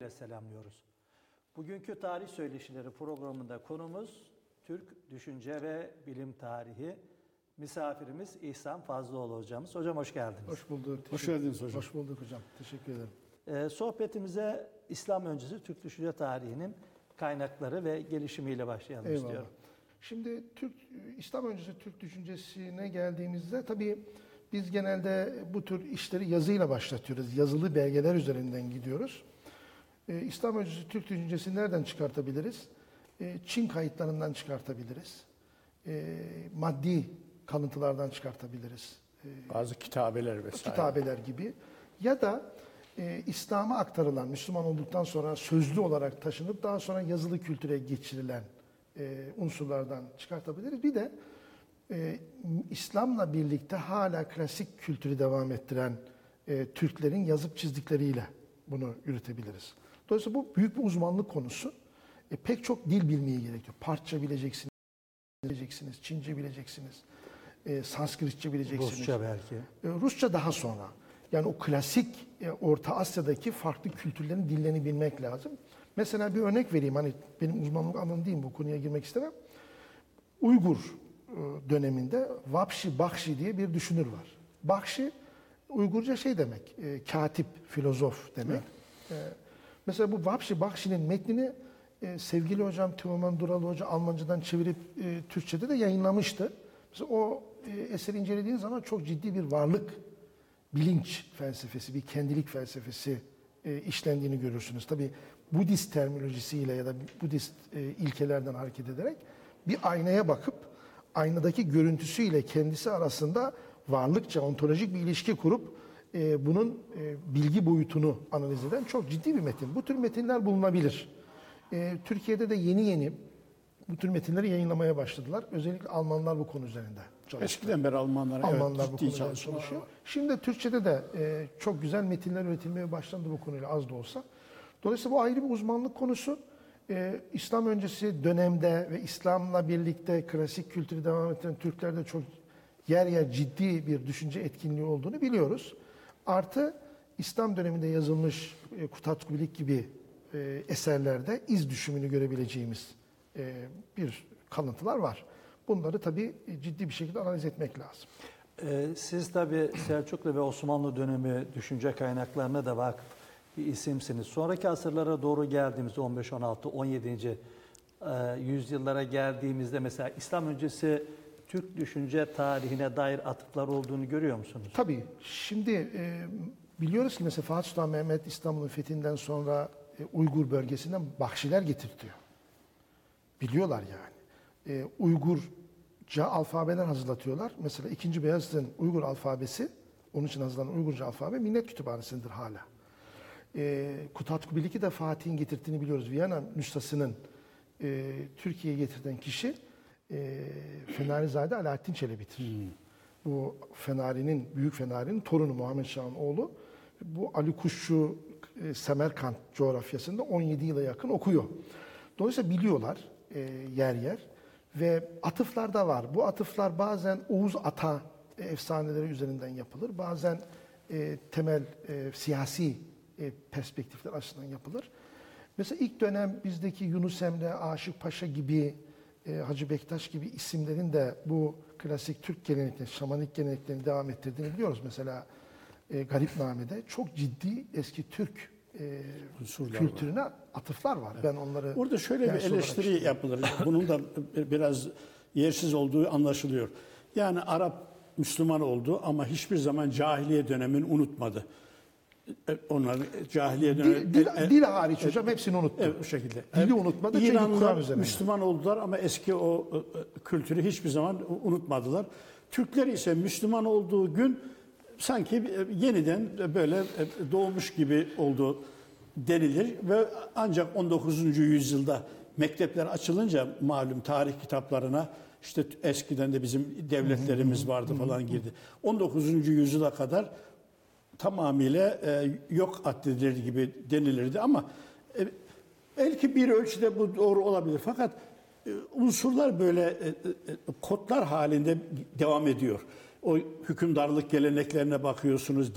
ile selamlıyoruz. Bugünkü Tarih Söyleşileri programında konumuz Türk Düşünce ve Bilim Tarihi. Misafirimiz İhsan Fazlıoğlu hocamız. Hocam hoş geldiniz. Hoş bulduk. Hoş geldiniz hocam. Hoş bulduk hocam. Teşekkür ederim. Ee, sohbetimize İslam öncesi Türk Düşünce Tarihi'nin kaynakları ve gelişimiyle başlayalım Eyvallah. istiyorum. Şimdi Türk İslam öncesi Türk düşüncesine geldiğimizde tabii biz genelde bu tür işleri yazıyla başlatıyoruz. Yazılı belgeler üzerinden gidiyoruz. Ee, İslam öncesi Türk düşüncesi nereden çıkartabiliriz? Ee, Çin kayıtlarından çıkartabiliriz. Ee, maddi kalıntılardan çıkartabiliriz. Ee, Bazı kitabeler vesaire. kitabeler gibi ya da e, İslam'a aktarılan, Müslüman olduktan sonra sözlü olarak taşınıp daha sonra yazılı kültüre geçirilen e, unsurlardan çıkartabiliriz. Bir de e, İslam'la birlikte hala klasik kültürü devam ettiren e, Türklerin yazıp çizdikleriyle bunu yürütebiliriz. Dolayısıyla bu büyük bir uzmanlık konusu. E, pek çok dil bilmeyi gerekiyor. Parça bileceksiniz, bileceksiniz, Çince bileceksiniz, e, Sanskritçe bileceksiniz. Rusça belki. E, Rusça daha sonra. Yani o klasik e, Orta Asya'daki farklı kültürlerin dillerini bilmek lazım. Mesela bir örnek vereyim. Hani benim uzmanlık alanım değil bu konuya girmek istemem. Uygur e, döneminde Vapşi Bakşi diye bir düşünür var. Bakşi Uygurca şey demek, e, katip, filozof demek. E, mesela bu Vapşi Bakşi'nin metnini e, sevgili hocam Teoman Dural Hoca Almancadan çevirip e, Türkçe'de de yayınlamıştı. Mesela o e, eseri incelediğin zaman çok ciddi bir varlık, bilinç felsefesi, bir kendilik felsefesi e, işlendiğini görürsünüz. Tabi Budist terminolojisiyle ya da Budist e, ilkelerden hareket ederek bir aynaya bakıp aynadaki görüntüsüyle kendisi arasında varlıkça ontolojik bir ilişki kurup e, bunun e, bilgi boyutunu analiz eden çok ciddi bir metin. Bu tür metinler bulunabilir. E, Türkiye'de de yeni yeni bu tür metinleri yayınlamaya başladılar. Özellikle Almanlar bu konu üzerinde çalışıyor. Eskiden beri Almanlar, Almanlar evet, bu konuda çalışmalar çalışıyor. Şimdi Türkçe'de de e, çok güzel metinler üretilmeye başlandı bu konuyla az da olsa. Dolayısıyla bu ayrı bir uzmanlık konusu. E, İslam öncesi dönemde ve İslam'la birlikte klasik kültürü devam ettiren Türklerde çok yer yer ciddi bir düşünce etkinliği olduğunu biliyoruz. Artı İslam döneminde yazılmış e, Kutat Kubilik gibi e, eserlerde iz düşümünü görebileceğimiz e, bir kalıntılar var. Bunları tabii ciddi bir şekilde analiz etmek lazım. Ee, siz tabii Selçuklu ve Osmanlı dönemi düşünce kaynaklarına da vakıf bir isimsiniz. Sonraki asırlara doğru geldiğimizde 15, 16, 17. e, yüzyıllara geldiğimizde mesela İslam öncesi Türk düşünce tarihine dair atıflar olduğunu görüyor musunuz? Tabii. Şimdi e, biliyoruz ki mesela Fatih Sultan Mehmet İstanbul'un fethinden sonra e, Uygur bölgesinden Bakşiler getirtiyor. Biliyorlar yani. E, Uygurca alfabeler hazırlatıyorlar. Mesela 2. Beyazıt'ın Uygur alfabesi, onun için hazırlanan Uygurca alfabe Millet Kütüphanesi'ndir hala. E, Kutat Kubilik'i de Fatih'in getirdiğini biliyoruz. Viyana nüshasının e, Türkiye'ye getirten kişi e, Fenarizade Alaaddin Çelebi'dir. Bu Fenari'nin, Büyük Fenari'nin torunu Muhammed Şah'ın oğlu. Bu Ali Kuşçu e, Semerkant coğrafyasında 17 yıla yakın okuyor. Dolayısıyla biliyorlar e, yer yer. Ve atıflar da var. Bu atıflar bazen Oğuz Ata e, efsaneleri üzerinden yapılır. Bazen e, temel e, siyasi e, perspektifler açısından yapılır. Mesela ilk dönem bizdeki Yunus Emre, Aşık Paşa gibi, e, Hacı Bektaş gibi isimlerin de bu klasik Türk geleneklerini, şamanik geleneklerini devam ettirdiğini biliyoruz. Mesela e, Garipname'de çok ciddi eski Türk e, Unsurlar kültürüne atıflar var. Ben onları Orada şöyle bir eleştiri işliyorum. yapılır. Bunun da biraz yersiz olduğu anlaşılıyor. Yani Arap Müslüman oldu ama hiçbir zaman cahiliye dönemini unutmadı. E, Onlar cahiliye dönemi... Dil, dil, e, e, dil hariç hocam hepsini unuttu. Evet, bu şekilde. Dili unutmadı çünkü İranlılar Kur'an üzerine. Müslüman oldular ama eski o e, e, kültürü hiçbir zaman unutmadılar. Türkler ise Müslüman olduğu gün sanki e, yeniden böyle e, doğmuş gibi oldu denilir ve ancak 19. yüzyılda mektepler açılınca malum tarih kitaplarına işte eskiden de bizim devletlerimiz vardı falan girdi. 19. yüzyıla kadar tamamıyla e, yok addedilir gibi denilirdi ama e, belki bir ölçüde bu doğru olabilir. Fakat e, unsurlar böyle e, e, kodlar halinde devam ediyor. O hükümdarlık geleneklerine bakıyorsunuz,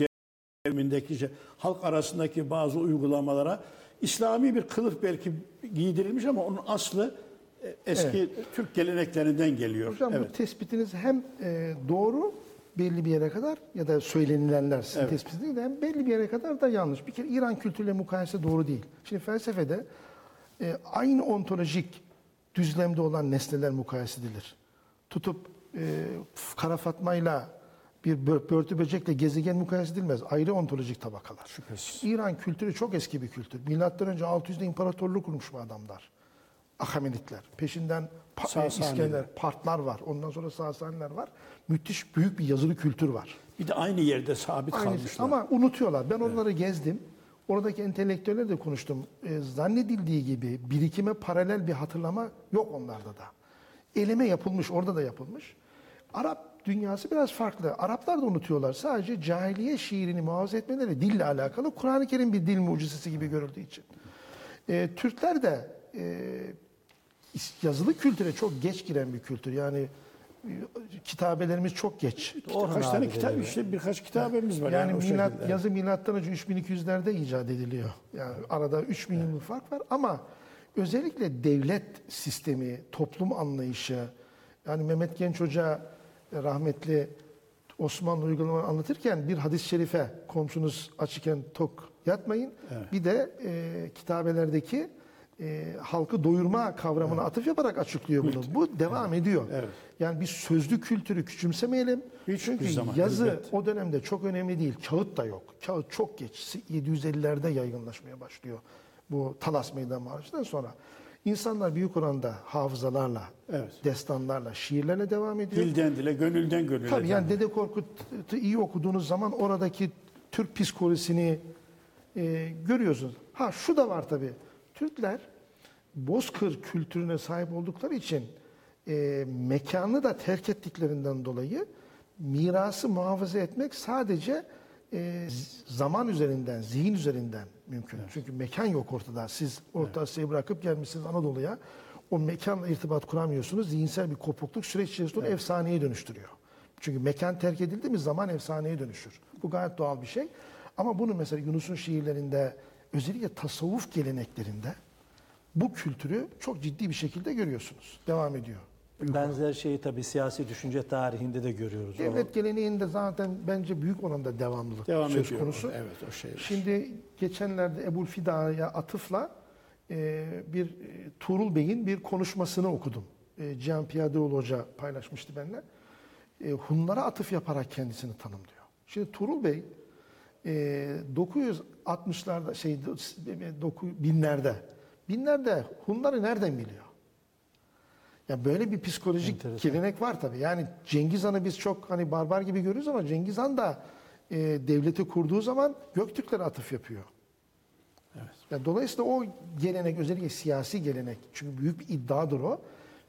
devrimindeki şey, halk arasındaki bazı uygulamalara İslami bir kılıf belki giydirilmiş ama onun aslı e, eski Türk geleneklerinden geliyor. Hocam evet. bu tespitiniz hem e, doğru belli bir yere kadar ya da söylenilenler sizin Evet. tespitiniz de hem belli bir yere kadar da yanlış. Bir kere İran kültürüyle mukayese doğru değil. Şimdi felsefede e, aynı ontolojik düzlemde olan nesneler mukayese edilir. Tutup e, Kara Fatma'yla bir bö- börtü böcekle gezegen mukayese edilmez. Ayrı ontolojik tabakalar. Şüphesiz. İran kültürü çok eski bir kültür. Milattan önce 600'de imparatorluk kurmuş bu adamlar. Ahamenitler. Peşinden pa- Sasaniler. İskender, Partlar var. Ondan sonra Sasaniler var. Müthiş büyük bir yazılı kültür var. Bir de aynı yerde sabit Aynı- kalmışlar. ama unutuyorlar. Ben onları gezdim. Oradaki entelektüellerle de konuştum. E, zannedildiği gibi birikime paralel bir hatırlama yok onlarda da. Eleme yapılmış, orada da yapılmış. Arap dünyası biraz farklı. Araplar da unutuyorlar. Sadece cahiliye şiirini muhafaza etmeleri dille alakalı. Kur'an-ı Kerim bir dil mucizesi gibi görüldüğü için. E, Türkler de e, yazılı kültüre çok geç giren bir kültür. Yani e, kitabelerimiz çok geç. Orhan Kaç tane kitap işte birkaç kitabemiz var. Yani o milat, şekilde. yazı milattan önce 3200'lerde icat ediliyor. Yani arada 3000 yıllık fark var ama özellikle devlet sistemi, toplum anlayışı yani Mehmet Genç Hoca e, rahmetli Osmanlı uygulamalarını anlatırken bir hadis-i şerife komşunuz açıkken tok yatmayın. Bir de e, kitabelerdeki e, halkı doyurma kavramına atıf yaparak açıklıyor bunu. Bu devam ediyor. Evet. Yani biz sözlü kültürü küçümsemeyelim. Hiçbir Çünkü zaman, yazı elbet. o dönemde çok önemli değil. Kağıt da yok. Kağıt çok geç. 750'lerde yaygınlaşmaya başlıyor. Bu Talas Meydan Marşı'dan sonra. İnsanlar büyük oranda hafızalarla, Evet. destanlarla, şiirlerle devam ediyor. Dilden dile, gönülden gönüle. Tabii yani Dede Korkut'u iyi okuduğunuz zaman oradaki Türk psikolojisini e, görüyorsunuz. Ha şu da var tabii. Türkler Bozkır kültürüne sahip oldukları için e, mekanı da terk ettiklerinden dolayı mirası muhafaza etmek sadece e, zaman üzerinden, zihin üzerinden mümkün. Çünkü mekan yok ortada. Siz Orta Asya'yı bırakıp gelmişsiniz Anadolu'ya. O mekanla irtibat kuramıyorsunuz. Zihinsel bir kopukluk süreç içerisinde onu efsaneye dönüştürüyor. Çünkü mekan terk edildi mi zaman efsaneye dönüşür. Bu gayet doğal bir şey. Ama bunu mesela Yunus'un şiirlerinde özellikle tasavvuf geleneklerinde bu kültürü çok ciddi bir şekilde görüyorsunuz. Devam ediyor. Benzer şeyi tabii siyasi düşünce tarihinde de görüyoruz. O- Devlet geleneğinde zaten bence büyük oranda devamlılık Devam söz ediyor. konusu. Evet o şey. Şimdi geçenlerde Ebul Fida'ya atıfla e, bir e, Tuğrul Bey'in bir konuşmasını okudum. E, Cihan Piyadeoğlu Hoca paylaşmıştı benimle. E, Hunlara atıf yaparak kendisini tanımlıyor. Şimdi Tuğrul Bey e, 960'larda şey doku- binlerde binlerde Hunları nereden biliyor? Ya böyle bir psikolojik Enteresan. gelenek var tabii. Yani Cengiz Han'ı biz çok hani barbar gibi görüyoruz ama Cengiz Han da e, devleti kurduğu zaman Göktürklere atıf yapıyor. Evet. Ya dolayısıyla o gelenek özellikle siyasi gelenek çünkü büyük bir iddiadır o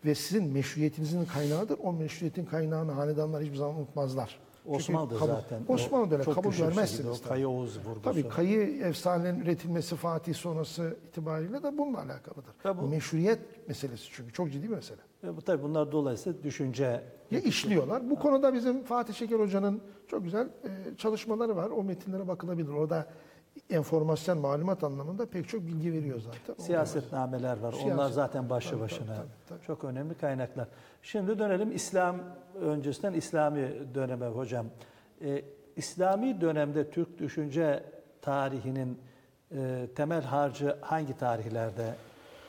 ve sizin meşruiyetinizin kaynağıdır. O meşruiyetin kaynağını hanedanlar hiçbir zaman unutmazlar. Osmanlı'da kabul- zaten. Osmanlı çok kabul görmezsiniz. Kayı Oğuz vurgusu. Tabii kayı efsanelerin üretilmesi Fatih sonrası itibariyle de bununla alakalıdır. Tabii. Bu meşruiyet meselesi çünkü çok ciddi bir mesele. Ve bu tabii bunlar dolayısıyla düşünce Ya işliyorlar. Bu konuda bizim Fatih Şeker Hoca'nın çok güzel e, çalışmaları var. O metinlere bakılabilir. Orada enformasyon, malumat anlamında pek çok bilgi veriyor zaten. siyasetnameler var. Onlar Siyaset- zaten başlı Tabii, başına tabii, tabii, tabii. çok önemli kaynaklar. Şimdi dönelim İslam öncesinden İslami döneme hocam. Ee, İslami dönemde Türk düşünce tarihinin e, temel harcı hangi tarihlerde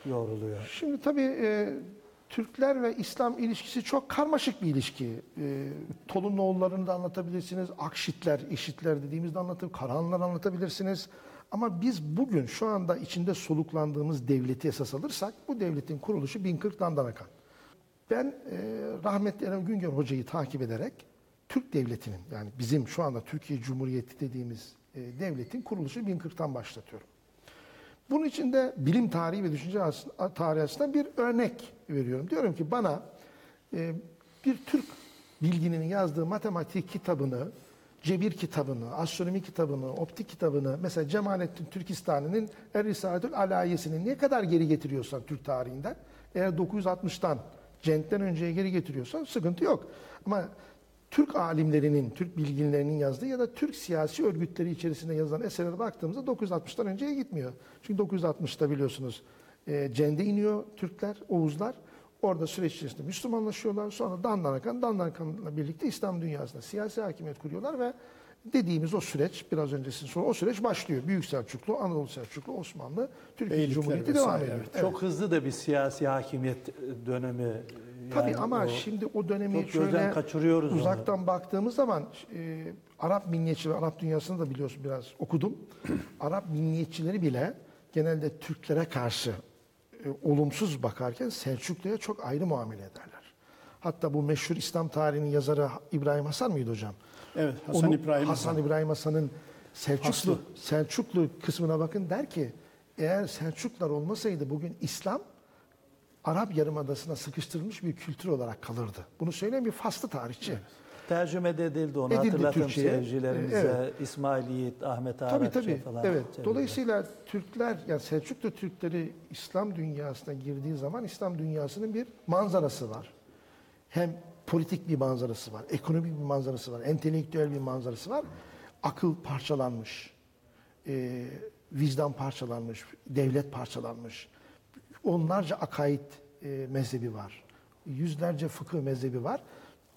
yoğruluyor? Şimdi tabii e, Türkler ve İslam ilişkisi çok karmaşık bir ilişki. E, Tolunoğullarını da anlatabilirsiniz. Akşitler, İşitler dediğimizde anlatıp Karahanlar anlatabilirsiniz. Ama biz bugün şu anda içinde soluklandığımız devleti esas alırsak bu devletin kuruluşu 1040 Dandanakan. Ben e, rahmetli Erem Güngör Hoca'yı takip ederek Türk devletinin yani bizim şu anda Türkiye Cumhuriyeti dediğimiz e, devletin kuruluşu 1040'tan başlatıyorum. Bunun için de bilim tarihi ve düşünce tarihi açısından bir örnek veriyorum. Diyorum ki bana e, bir Türk bilginin yazdığı matematik kitabını, cebir kitabını, astronomi kitabını, optik kitabını, mesela Cemalettin Türkistani'nin Er Risaletül Alayesini ne kadar geri getiriyorsan Türk tarihinden, eğer 960'tan Cent'ten önceye geri getiriyorsan sıkıntı yok. Ama Türk alimlerinin, Türk bilginlerinin yazdığı ya da Türk siyasi örgütleri içerisinde yazılan eserlere baktığımızda 960'tan önceye gitmiyor. Çünkü 960'ta biliyorsunuz e, Cende iniyor Türkler, Oğuzlar. Orada süreç içerisinde Müslümanlaşıyorlar. Sonra Dandanakan, Dandanakan'la birlikte İslam dünyasında siyasi hakimiyet kuruyorlar ve dediğimiz o süreç, biraz öncesinin sonra o süreç başlıyor. Büyük Selçuklu, Anadolu Selçuklu, Osmanlı, Türkiye Beylikler Cumhuriyeti vesaire, devam ediyor. Evet. Çok hızlı da bir siyasi hakimiyet dönemi. Yani Tabii ama o- şimdi o dönemi şöyle kaçırıyoruz onu. uzaktan baktığımız zaman e, Arap milliyetçi ve Arap dünyasını da biliyorsun biraz okudum. Arap milliyetçileri bile genelde Türklere karşı e, olumsuz bakarken Selçuklu'ya çok ayrı muamele ederler. Hatta bu meşhur İslam tarihinin yazarı İbrahim Hasan mıydı hocam? Evet, Hasan Onu- İbrahim Hasan Hasan. İbrahim Hasan'ın Selçuklu. Selçuklu kısmına bakın der ki eğer Selçuklular olmasaydı bugün İslam Arap Yarımadası'na sıkıştırılmış bir kültür olarak kalırdı. Bunu söyleyen bir faslı tarihçi. Tercüme de edildi onu Edildi hatırlatın seyircilerimize. Evet. İsmail Yiğit, Ahmet Arapça tabii. falan. Evet. çevirdi. Dolayısıyla Türkler yani Selçuklu Türkleri İslam dünyasına girdiği zaman İslam dünyasının bir manzarası var. Hem politik bir manzarası var, ekonomik bir manzarası var, entelektüel bir manzarası var. Akıl parçalanmış, e, vicdan parçalanmış, devlet parçalanmış. Onlarca akaid e, mezhebi var. Yüzlerce fıkıh mezhebi var.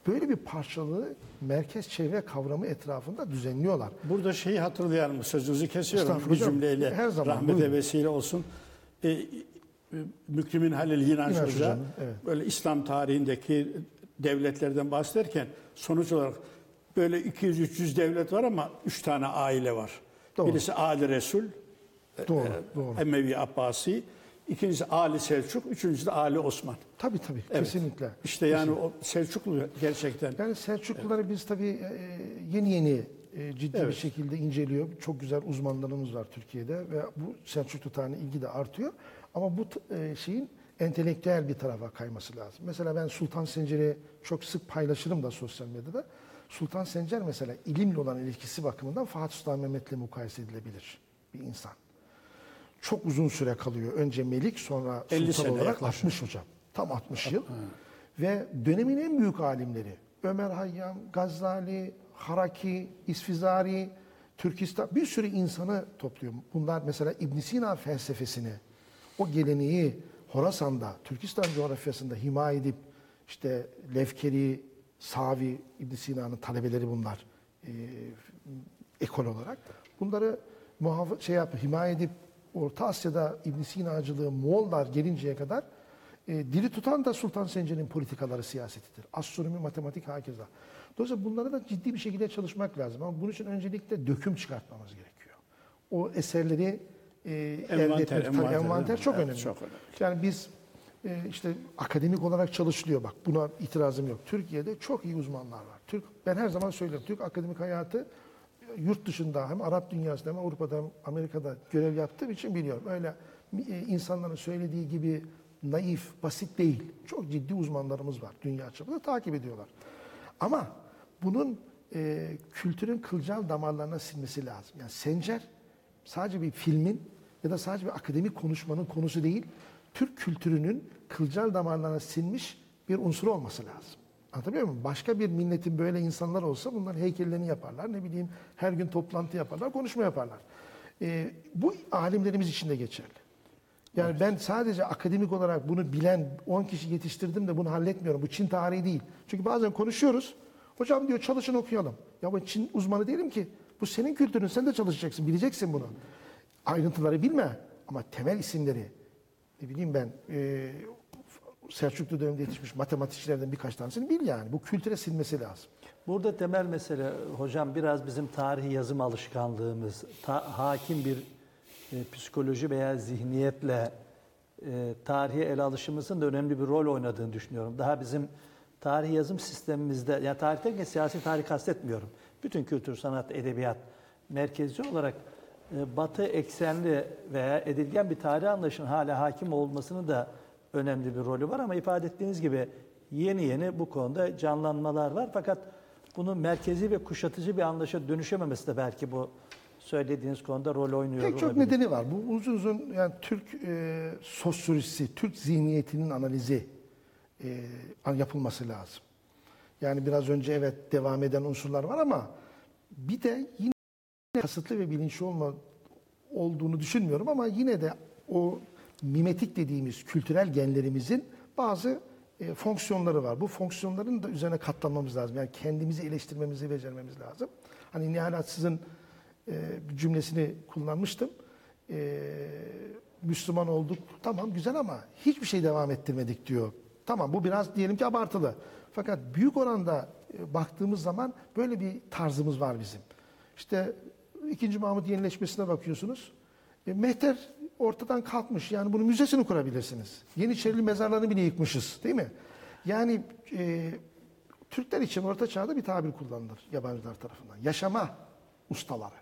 Böyle bir parçalığı merkez çevre kavramı etrafında düzenliyorlar. Burada şeyi hatırlayalım, sözünüzü kesiyorum bir cümleyle. Her zaman, rahmete buyurun. vesile olsun. E, e, Mükrimin Halil Yinaş, Hoca evet. böyle İslam tarihindeki devletlerden bahsederken sonuç olarak böyle 200-300 devlet var ama 3 tane aile var. Doğru. Birisi Ali Resul, Doğru, doğru. Emevi Abbasi, ikincisi Ali Selçuk, üçüncüsü de Ali Osman. Tabii tabii, Evet. kesinlikle. İşte yani o Selçuklu gerçekten Yani Selçukluları biz tabii e, yeni yeni e, ciddi bir Evet. şekilde inceliyor. Çok güzel uzmanlarımız var Türkiye'de ve bu Selçuklu tarihine ilgi de artıyor. Ama bu e, şeyin entelektüel bir tarafa kayması lazım. Mesela ben Sultan Sencer'i çok sık paylaşırım da sosyal medyada. Sultan Sencer mesela ilimle olan ilişkisi bakımından Fatih Sultan Mehmet'le mukayese edilebilir bir insan. Çok uzun süre kalıyor. Önce Melik sonra 50 Sultan olarak yaklaşık. 60 hocam. Tam 60 yıl. Ve dönemin en büyük alimleri Ömer Hayyam, Gazali, Haraki, İsfizari, Türkistan bir sürü insanı topluyor. Bunlar mesela İbn Sina felsefesini, o geleneği Horasan'da, Türkistan coğrafyasında himaye edip işte Lefkeri, Savi, İbn Sina'nın talebeleri bunlar e, ekol olarak. Bunları muhafa- şey yap, himaye edip Orta Asya'da İbn Sina'cılığı Moğollar gelinceye kadar e, dili tutan da Sultan Sencer'in politikaları siyasetidir. Astronomi, matematik hakeza. Dolayısıyla bunlara da ciddi bir şekilde çalışmak lazım. Ama bunun için öncelikle döküm çıkartmamız gerekiyor. O eserleri e, elde Envanter, tabii envanter, envanter çok Evet, önemli. çok önemli. Yani biz e, işte akademik olarak çalışılıyor. Bak buna itirazım yok. Türkiye'de çok iyi uzmanlar var. Türk ben her zaman söylerim. Türk akademik hayatı yurt dışında hem Arap dünyasında hem Avrupa'da hem Amerika'da görev yaptığım için biliyorum. Öyle e, insanların söylediği gibi naif, basit değil. Çok ciddi uzmanlarımız var dünya çapında takip ediyorlar. Ama bunun e, kültürün kılcal damarlarına silmesi lazım. Yani Sencer sadece bir filmin ya da sadece bir akademik konuşmanın konusu değil, Türk kültürünün kılcal damarlarına sinmiş bir unsur olması lazım. Anlatabiliyor muyum? Başka bir milletin böyle insanlar olsa bunlar heykellerini yaparlar. Ne bileyim her gün toplantı yaparlar, konuşma yaparlar. E, bu alimlerimiz için de geçerli. Yani ben sadece akademik olarak bunu bilen 10 kişi yetiştirdim de bunu halletmiyorum. Bu Çin tarihi değil. Çünkü bazen konuşuyoruz. Hocam diyor çalışın okuyalım. Ya ben Çin uzmanı değilim ki. Bu senin kültürün. Sen de çalışacaksın. Bileceksin bunu. Ayrıntıları bilme. Ama temel isimleri ne bileyim ben e, Selçuklu döneminde yetişmiş matematikçilerden birkaç tanesini bil yani. Bu kültüre silmesi lazım. Burada temel mesele hocam biraz bizim tarihi yazım alışkanlığımız, ta- hakim bir e, psikoloji veya zihniyetle e, tarihe ele alışımızın da önemli bir rol oynadığını düşünüyorum. Daha bizim tarih yazım sistemimizde, yani tarih derken siyasi tarih kastetmiyorum. Bütün kültür, sanat, edebiyat merkezi olarak e, batı eksenli veya edilgen bir tarih anlayışının hala hakim olmasını da önemli bir rolü var ama ifade ettiğiniz gibi yeni yeni bu konuda canlanmalar var. Fakat bunun merkezi ve kuşatıcı bir anlayışa dönüşememesi de belki bu söylediğiniz konuda rol oynuyor Pek çok olabilir. nedeni var. Bu uzun uzun yani Türk e, sosyolojisi, Türk zihniyetinin analizi e, yapılması lazım. Yani biraz önce evet devam eden unsurlar var ama bir de yine kasıtlı ve bilinçli olma olduğunu düşünmüyorum ama yine de o mimetik dediğimiz kültürel genlerimizin bazı e, fonksiyonları var. Bu fonksiyonların da üzerine katlanmamız lazım. Yani kendimizi eleştirmemizi becermemiz lazım. Hani Nihal e, cümlesini kullanmıştım. E, Müslüman olduk tamam güzel ama hiçbir şey devam ettirmedik diyor. Tamam bu biraz diyelim ki abartılı. Fakat büyük oranda e, baktığımız zaman böyle bir tarzımız var bizim. İşte 2. Mahmut yenileşmesine bakıyorsunuz. E, Mehter ortadan kalkmış. Yani bunun müzesini kurabilirsiniz. Yeniçerili mezarlarını bile yıkmışız değil mi? Yani e, Türkler için Orta Çağ'da bir tabir kullanılır yabancılar tarafından. Yaşama ustaları.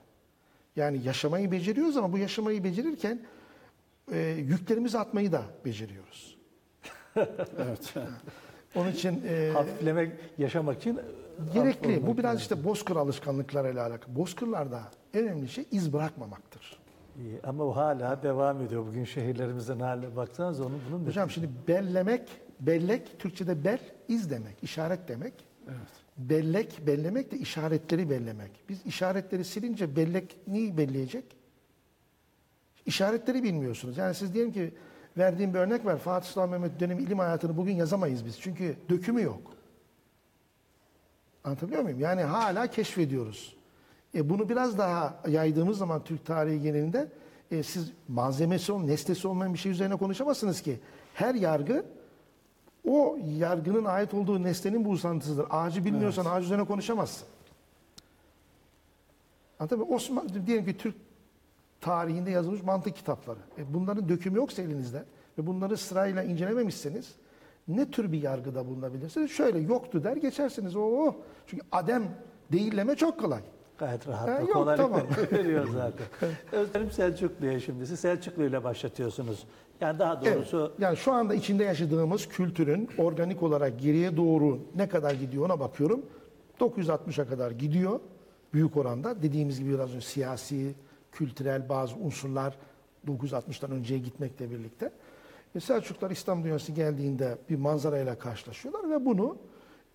Yani yaşamayı beceriyoruz ama bu yaşamayı becerirken e, yüklerimizi atmayı da beceriyoruz. Evet. Onun için e, Hafiflemek, yaşamak için gerekli. hafif Bu biraz işte bozkır alışkanlıklarıyla alakalı. Bozkırlarda en önemli şey iz bırakmamaktır. İyi, ama o hala devam ediyor. Bugün şehirlerimizin haline baksanız onun bunun Hocam şimdi bellemek, bellek, Türkçe'de bel, iz demek, işaret demek. Evet. Bellek, bellemek de işaretleri bellemek. Biz işaretleri silince bellek neyi belleyecek? İşaretleri bilmiyorsunuz. Yani siz diyelim ki verdiğim bir örnek var. Fatih Sultan Mehmet dönemi ilim hayatını bugün yazamayız biz. Çünkü dökümü yok. Anlatabiliyor muyum? Yani hala keşfediyoruz. E bunu biraz daha yaydığımız zaman Türk tarihi genelinde e, siz malzemesi olmayan, nesnesi olmayan bir şey üzerine konuşamazsınız ki. Her yargı o yargının ait olduğu nesnenin bu uzantısıdır. Ağacı bilmiyorsan ağaç üzerine konuşamazsın. Anlatabiliyor muyum? Osman, diyelim ki Türk tarihinde yazılmış mantık kitapları. E bunların dökümü yoksa elinizde ve bunları sırayla incelememişseniz ne tür bir yargıda bulunabilirsiniz? Şöyle yoktu der geçersiniz. Oo. Çünkü adem değilleme çok kolay. Gayet Ha, rahatlıkla, yok, kolaylıkla tamam. veriyor zaten. Özlerim Selçuklu'ya şimdi. Siz Selçuklu ile başlatıyorsunuz. Yani daha doğrusu Evet. Yani şu anda içinde yaşadığımız kültürün organik olarak geriye doğru ne kadar gidiyor ona bakıyorum. 960'a kadar gidiyor büyük oranda. Dediğimiz gibi biraz önce siyasi, kültürel bazı unsurlar 960'tan önceye gitmekle birlikte. E Selçuklar İslam dünyası geldiğinde bir manzarayla karşılaşıyorlar ve bunu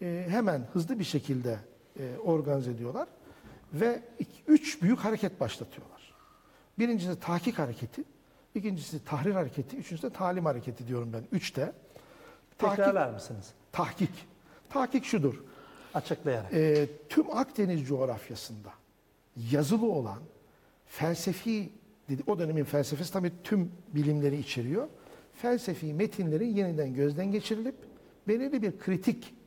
e, hemen hızlı bir şekilde e, organize ediyorlar. Ve iki- üç büyük hareket başlatıyorlar. Birincisi tahkik hareketi, ikincisi tahrir hareketi, üçüncüsü de talim hareketi diyorum ben. Üçte. Tahkik, tekrarlar mısınız? tahkik. Tahkik şudur. Açıklayarak. Ee, tüm Akdeniz coğrafyasında yazılı olan felsefi, dedi- o dönemin felsefesi tabii tüm bilimleri içeriyor. Felsefi metinlerin yeniden gözden geçirilip belirli bir kritik e,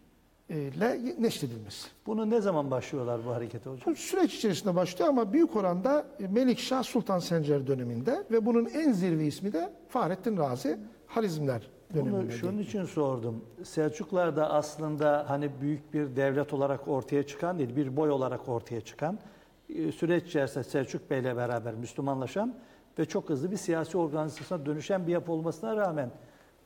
ile neşredilmesi. Bunu ne zaman başlıyorlar bu harekete hocam? Bu süreç içerisinde başlıyor ama büyük oranda Melikşah Sultan Sencer döneminde ve bunun en zirve ismi de Fahrettin Razi Harizmler döneminde. Bunu şunun için sordum. Selçuklar da aslında hani büyük bir devlet olarak ortaya çıkan değil, bir boy olarak ortaya çıkan, e, süreç içerisinde Selçuk Bey'le beraber Müslümanlaşan ve çok hızlı bir siyasi organizasyona dönüşen bir yapı olmasına rağmen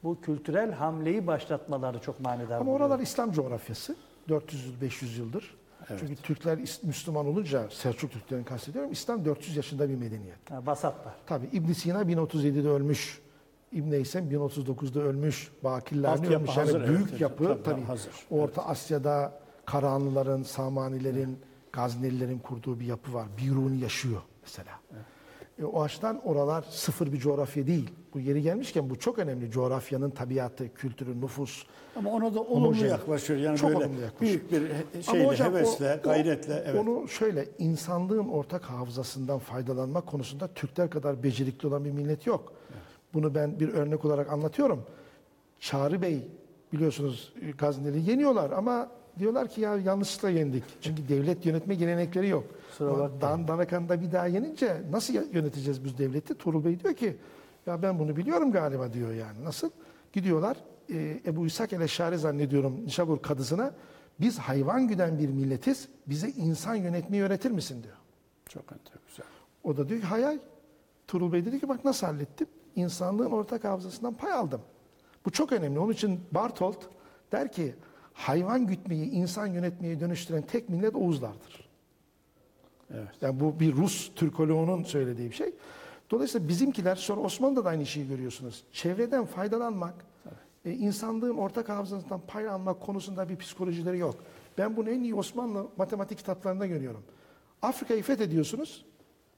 bu kültürel hamleyi başlatmaları çok manidar. Ama oralar İslam coğrafyası. 400-500 yıldır. Çünkü Türkler Müslüman olunca Selçuk Türklerini kastediyorum. İslam 400 yaşında bir medeniyet. Ha, vasatlar. Tabi İbn Sina 1037'de ölmüş. İbn Heysem 1039'da ölmüş. Bakiller Altyapı ölmüş. Yani hazır, büyük evet, yapı tabii, tabii. hazır. Orta Asya'da Karahanlıların, Samanilerin, Gaznelilerin kurduğu bir yapı var. Biruni yaşıyor mesela. E, o açıdan oralar sıfır bir coğrafya değil. Bu yeri gelmişken bu çok önemli. Coğrafyanın tabiatı, kültürü, nüfus. Ama ona da olumlu Homojen. yaklaşıyor. Yani Çok böyle olumlu yaklaşıyor. büyük bir he- Ama şeyle, hocam hevesle, o- gayretle. Evet. Onu şöyle insanlığın ortak hafızasından faydalanmak konusunda Türkler kadar becerikli olan bir millet yok. Bunu ben bir örnek olarak anlatıyorum. Çağrı Bey biliyorsunuz e, Gazneli yeniyorlar ama diyorlar ki ya yanlışlıkla yendik. Çünkü devlet yönetme gelenekleri yok. Bakmayın. Dan Danakan'da bir daha yenince nasıl yöneteceğiz biz devleti? Tuğrul Bey diyor ki ya ben bunu biliyorum galiba diyor yani. Nasıl? Gidiyorlar e, Ebu İshak el-Eşari zannediyorum Nişabur kadısına biz hayvan güden bir milletiz bize insan yönetmeyi öğretir misin diyor. Çok enteresan. Güzel. O da diyor ki hay hay. Turul Bey dedi ki bak nasıl hallettim? İnsanlığın ortak hafızasından pay aldım. Bu çok önemli. Onun için Bartolt der ki hayvan gütmeyi insan yönetmeye dönüştüren tek millet Oğuzlardır. Evet. Yani bu bir Rus Türkoloğunun söylediği bir şey. Dolayısıyla bizimkiler sonra Osmanlı'da da aynı şeyi görüyorsunuz. Çevreden faydalanmak, e, insanlığın ortak hafızasından pay almak konusunda bir psikolojileri yok. Ben bunu en iyi Osmanlı matematik kitaplarında görüyorum. Afrika'yı fethediyorsunuz.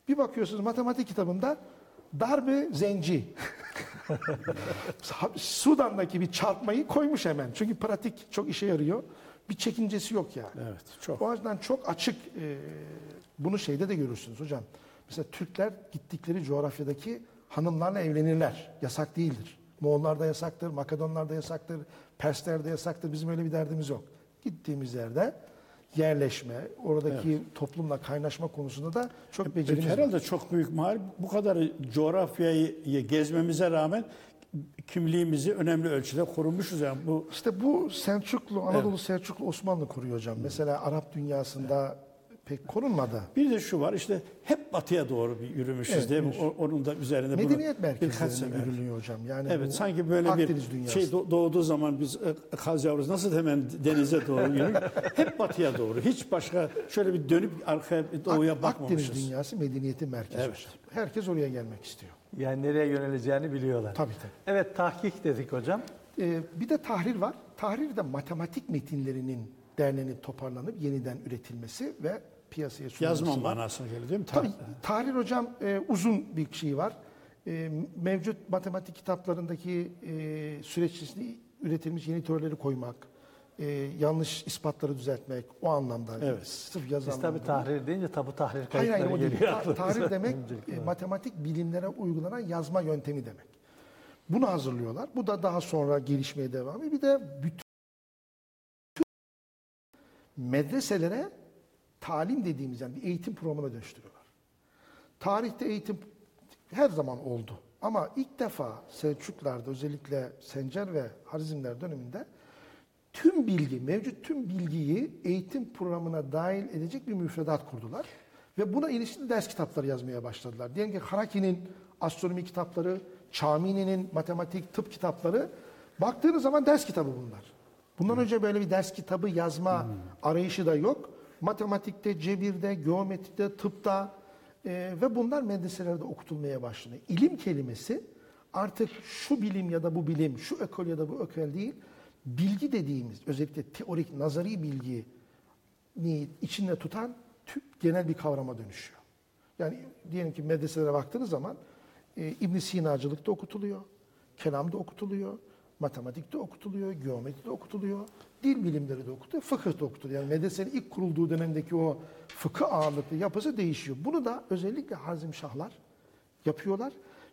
Bir bakıyorsunuz matematik kitabında darbe zenci. Sudan'daki bir çarpmayı koymuş hemen. Çünkü pratik çok işe yarıyor. Bir çekincesi yok yani. Evet, çok. O açıdan çok açık. e, bunu şeyde de görürsünüz hocam. Mesela Türkler gittikleri coğrafyadaki hanımlarla evlenirler. Yasak değildir. Moğollarda yasaktır, Makedonlarda yasaktır, Perslerde yasaktır. Bizim öyle bir derdimiz yok. Gittiğimiz yerde yerleşme, oradaki toplumla kaynaşma konusunda da çok becerimiz var. Herhalde çok büyük mahal. Bu kadar coğrafyayı gezmemize rağmen kimliğimizi önemli ölçüde korumuşuz. Yani bu İşte bu Selçuklu, Anadolu Selçuklu Osmanlı koruyor hocam. Mesela Arap dünyasında pek korunmadı. bir de şu var işte hep batıya doğru bir yürümüşüz Evet, değil mi? O- Onun da üzerinde bunu Medeniyet birkaç merkezlerine yürülüyor hocam. Yani Evet sanki böyle Akdeniz bir dünyası. şey do- doğduğu zaman biz e, kaz yavrusu nasıl hemen denize doğru yürüyoruz? hep batıya doğru. Hiç başka şöyle bir dönüp arkaya bir doğuya Ak- bakmamışız. Akdeniz dünyası medeniyetin merkezi. Evet. hocam. Herkes oraya gelmek istiyor. Yani nereye yöneleceğini biliyorlar. Tabii tabii. Evet tahkik dedik hocam. Ee, bir de tahrir var. Tahrir de matematik metinlerinin derlenip toparlanıp yeniden üretilmesi ve piyasaya sunulması Yazma var. manasına geliyor değil mi? Tabii tahrir hocam e, uzun bir şey var. E, mevcut matematik kitaplarındaki e, süreç içinde üretilmiş yeni teorileri koymak, e, yanlış ispatları düzeltmek o anlamda. Evet. Sırf yazı Biz tabii tahrir deyince tabu tahrir Hayır kayıtları hayır o değil. geliyor. Ta- tarih demek e, matematik bilimlere uygulanan yazma yöntemi demek. Bunu hazırlıyorlar. Bu da daha sonra gelişmeye devam ediyor. Bir de bütün medreselere talim dediğimiz yani bir eğitim programına dönüştürüyorlar. Tarihte eğitim her zaman oldu. Ama ilk defa Selçuklar'da özellikle Sencer ve Harizmler döneminde tüm bilgi, mevcut tüm bilgiyi eğitim programına dahil edecek bir müfredat kurdular. Ve buna ilişkin ders kitapları yazmaya başladılar. Diyelim ki Haraki'nin astronomi kitapları, Çamini'nin matematik, tıp kitapları. Baktığınız zaman ders kitabı bunlar. Bundan önce böyle bir ders kitabı yazma arayışı da yok. Matematikte, cebirde, geometride, tıpta e, ve bunlar medreselerde okutulmaya başlandı. İlim kelimesi artık şu bilim ya da bu bilim, şu ekol ya da bu ekol değil, bilgi dediğimiz özellikle teorik, nazari bilgiyi içinde tutan tüm genel bir kavrama dönüşüyor. Yani diyelim ki medreselere baktığınız zaman e, İbn Sinacılıkta okutuluyor, kelamda okutuluyor, matematikte okutuluyor, geometride okutuluyor, dil bilimleri de okutuluyor, fıkıh da okutuluyor. Yani medresenin ilk kurulduğu dönemdeki o fıkıh ağırlıklı yapısı değişiyor. Bunu da özellikle Hazimşahlar yapıyorlar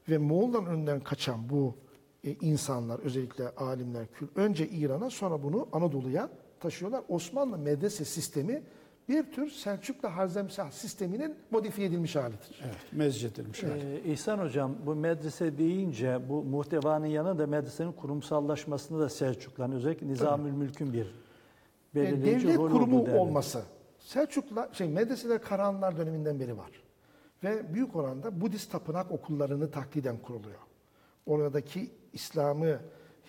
ve Moğol'dan önden kaçan bu e, insanlar, özellikle alimler, önce İran'a sonra bunu Anadolu'ya taşıyorlar. Osmanlı medrese sistemi bir tür Selçuklu Harzemşah sisteminin modifiye edilmiş halidir. Evet, mezcedilmiş. Evet. Ee, İhsan Hocam bu medrese deyince bu muhtevanın yanında medresenin kurumsallaşmasında da Selçukluların özellikle Nizamül Mülk'ün bir E, belirleyici devlet rol kurumu olması. Selçuklular, şey medreseler Karahanlılar döneminden beri var. Ve büyük oranda Budist tapınak okullarını takliden kuruluyor. Oradaki İslam'ı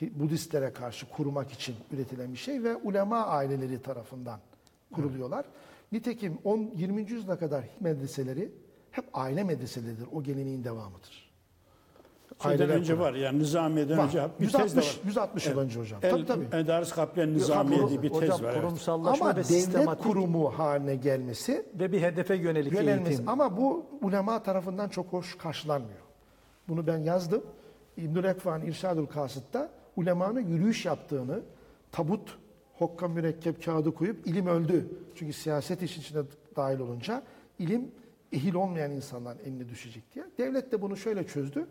Budistlere karşı korumak için üretilen bir şey ve ulema aileleri tarafından kuruluyorlar. Nitekim 10 20. yüzyıla kadar medreseleri hep aile medreseleridir. O geleneğin devamıdır. Şeyden Aileler önce kurar. var yani Nizamiye'den Var. önce bir tez de 160, var. 160 yıl önce hocam. El, tabii tabii. Endaris Kaplen Nizamiye diye bir tez hocam, var. evet. kurumsallaşma Ama ve devlet sistematik kurumu haline gelmesi ve bir hedefe yönelik yönelmesi. eğitim. Ama bu ulema tarafından çok hoş karşılanmıyor. Bunu ben yazdım. İbnül Ekfa'nın İrşadül Kasıt'ta ulemanın yürüyüş yaptığını, tabut, hokka mürekkep kağıdı koyup ilim öldü. Çünkü siyaset işin içine dahil olunca ilim ehil olmayan insanların eline düşecek diye. Devlet de bunu şöyle çözdü.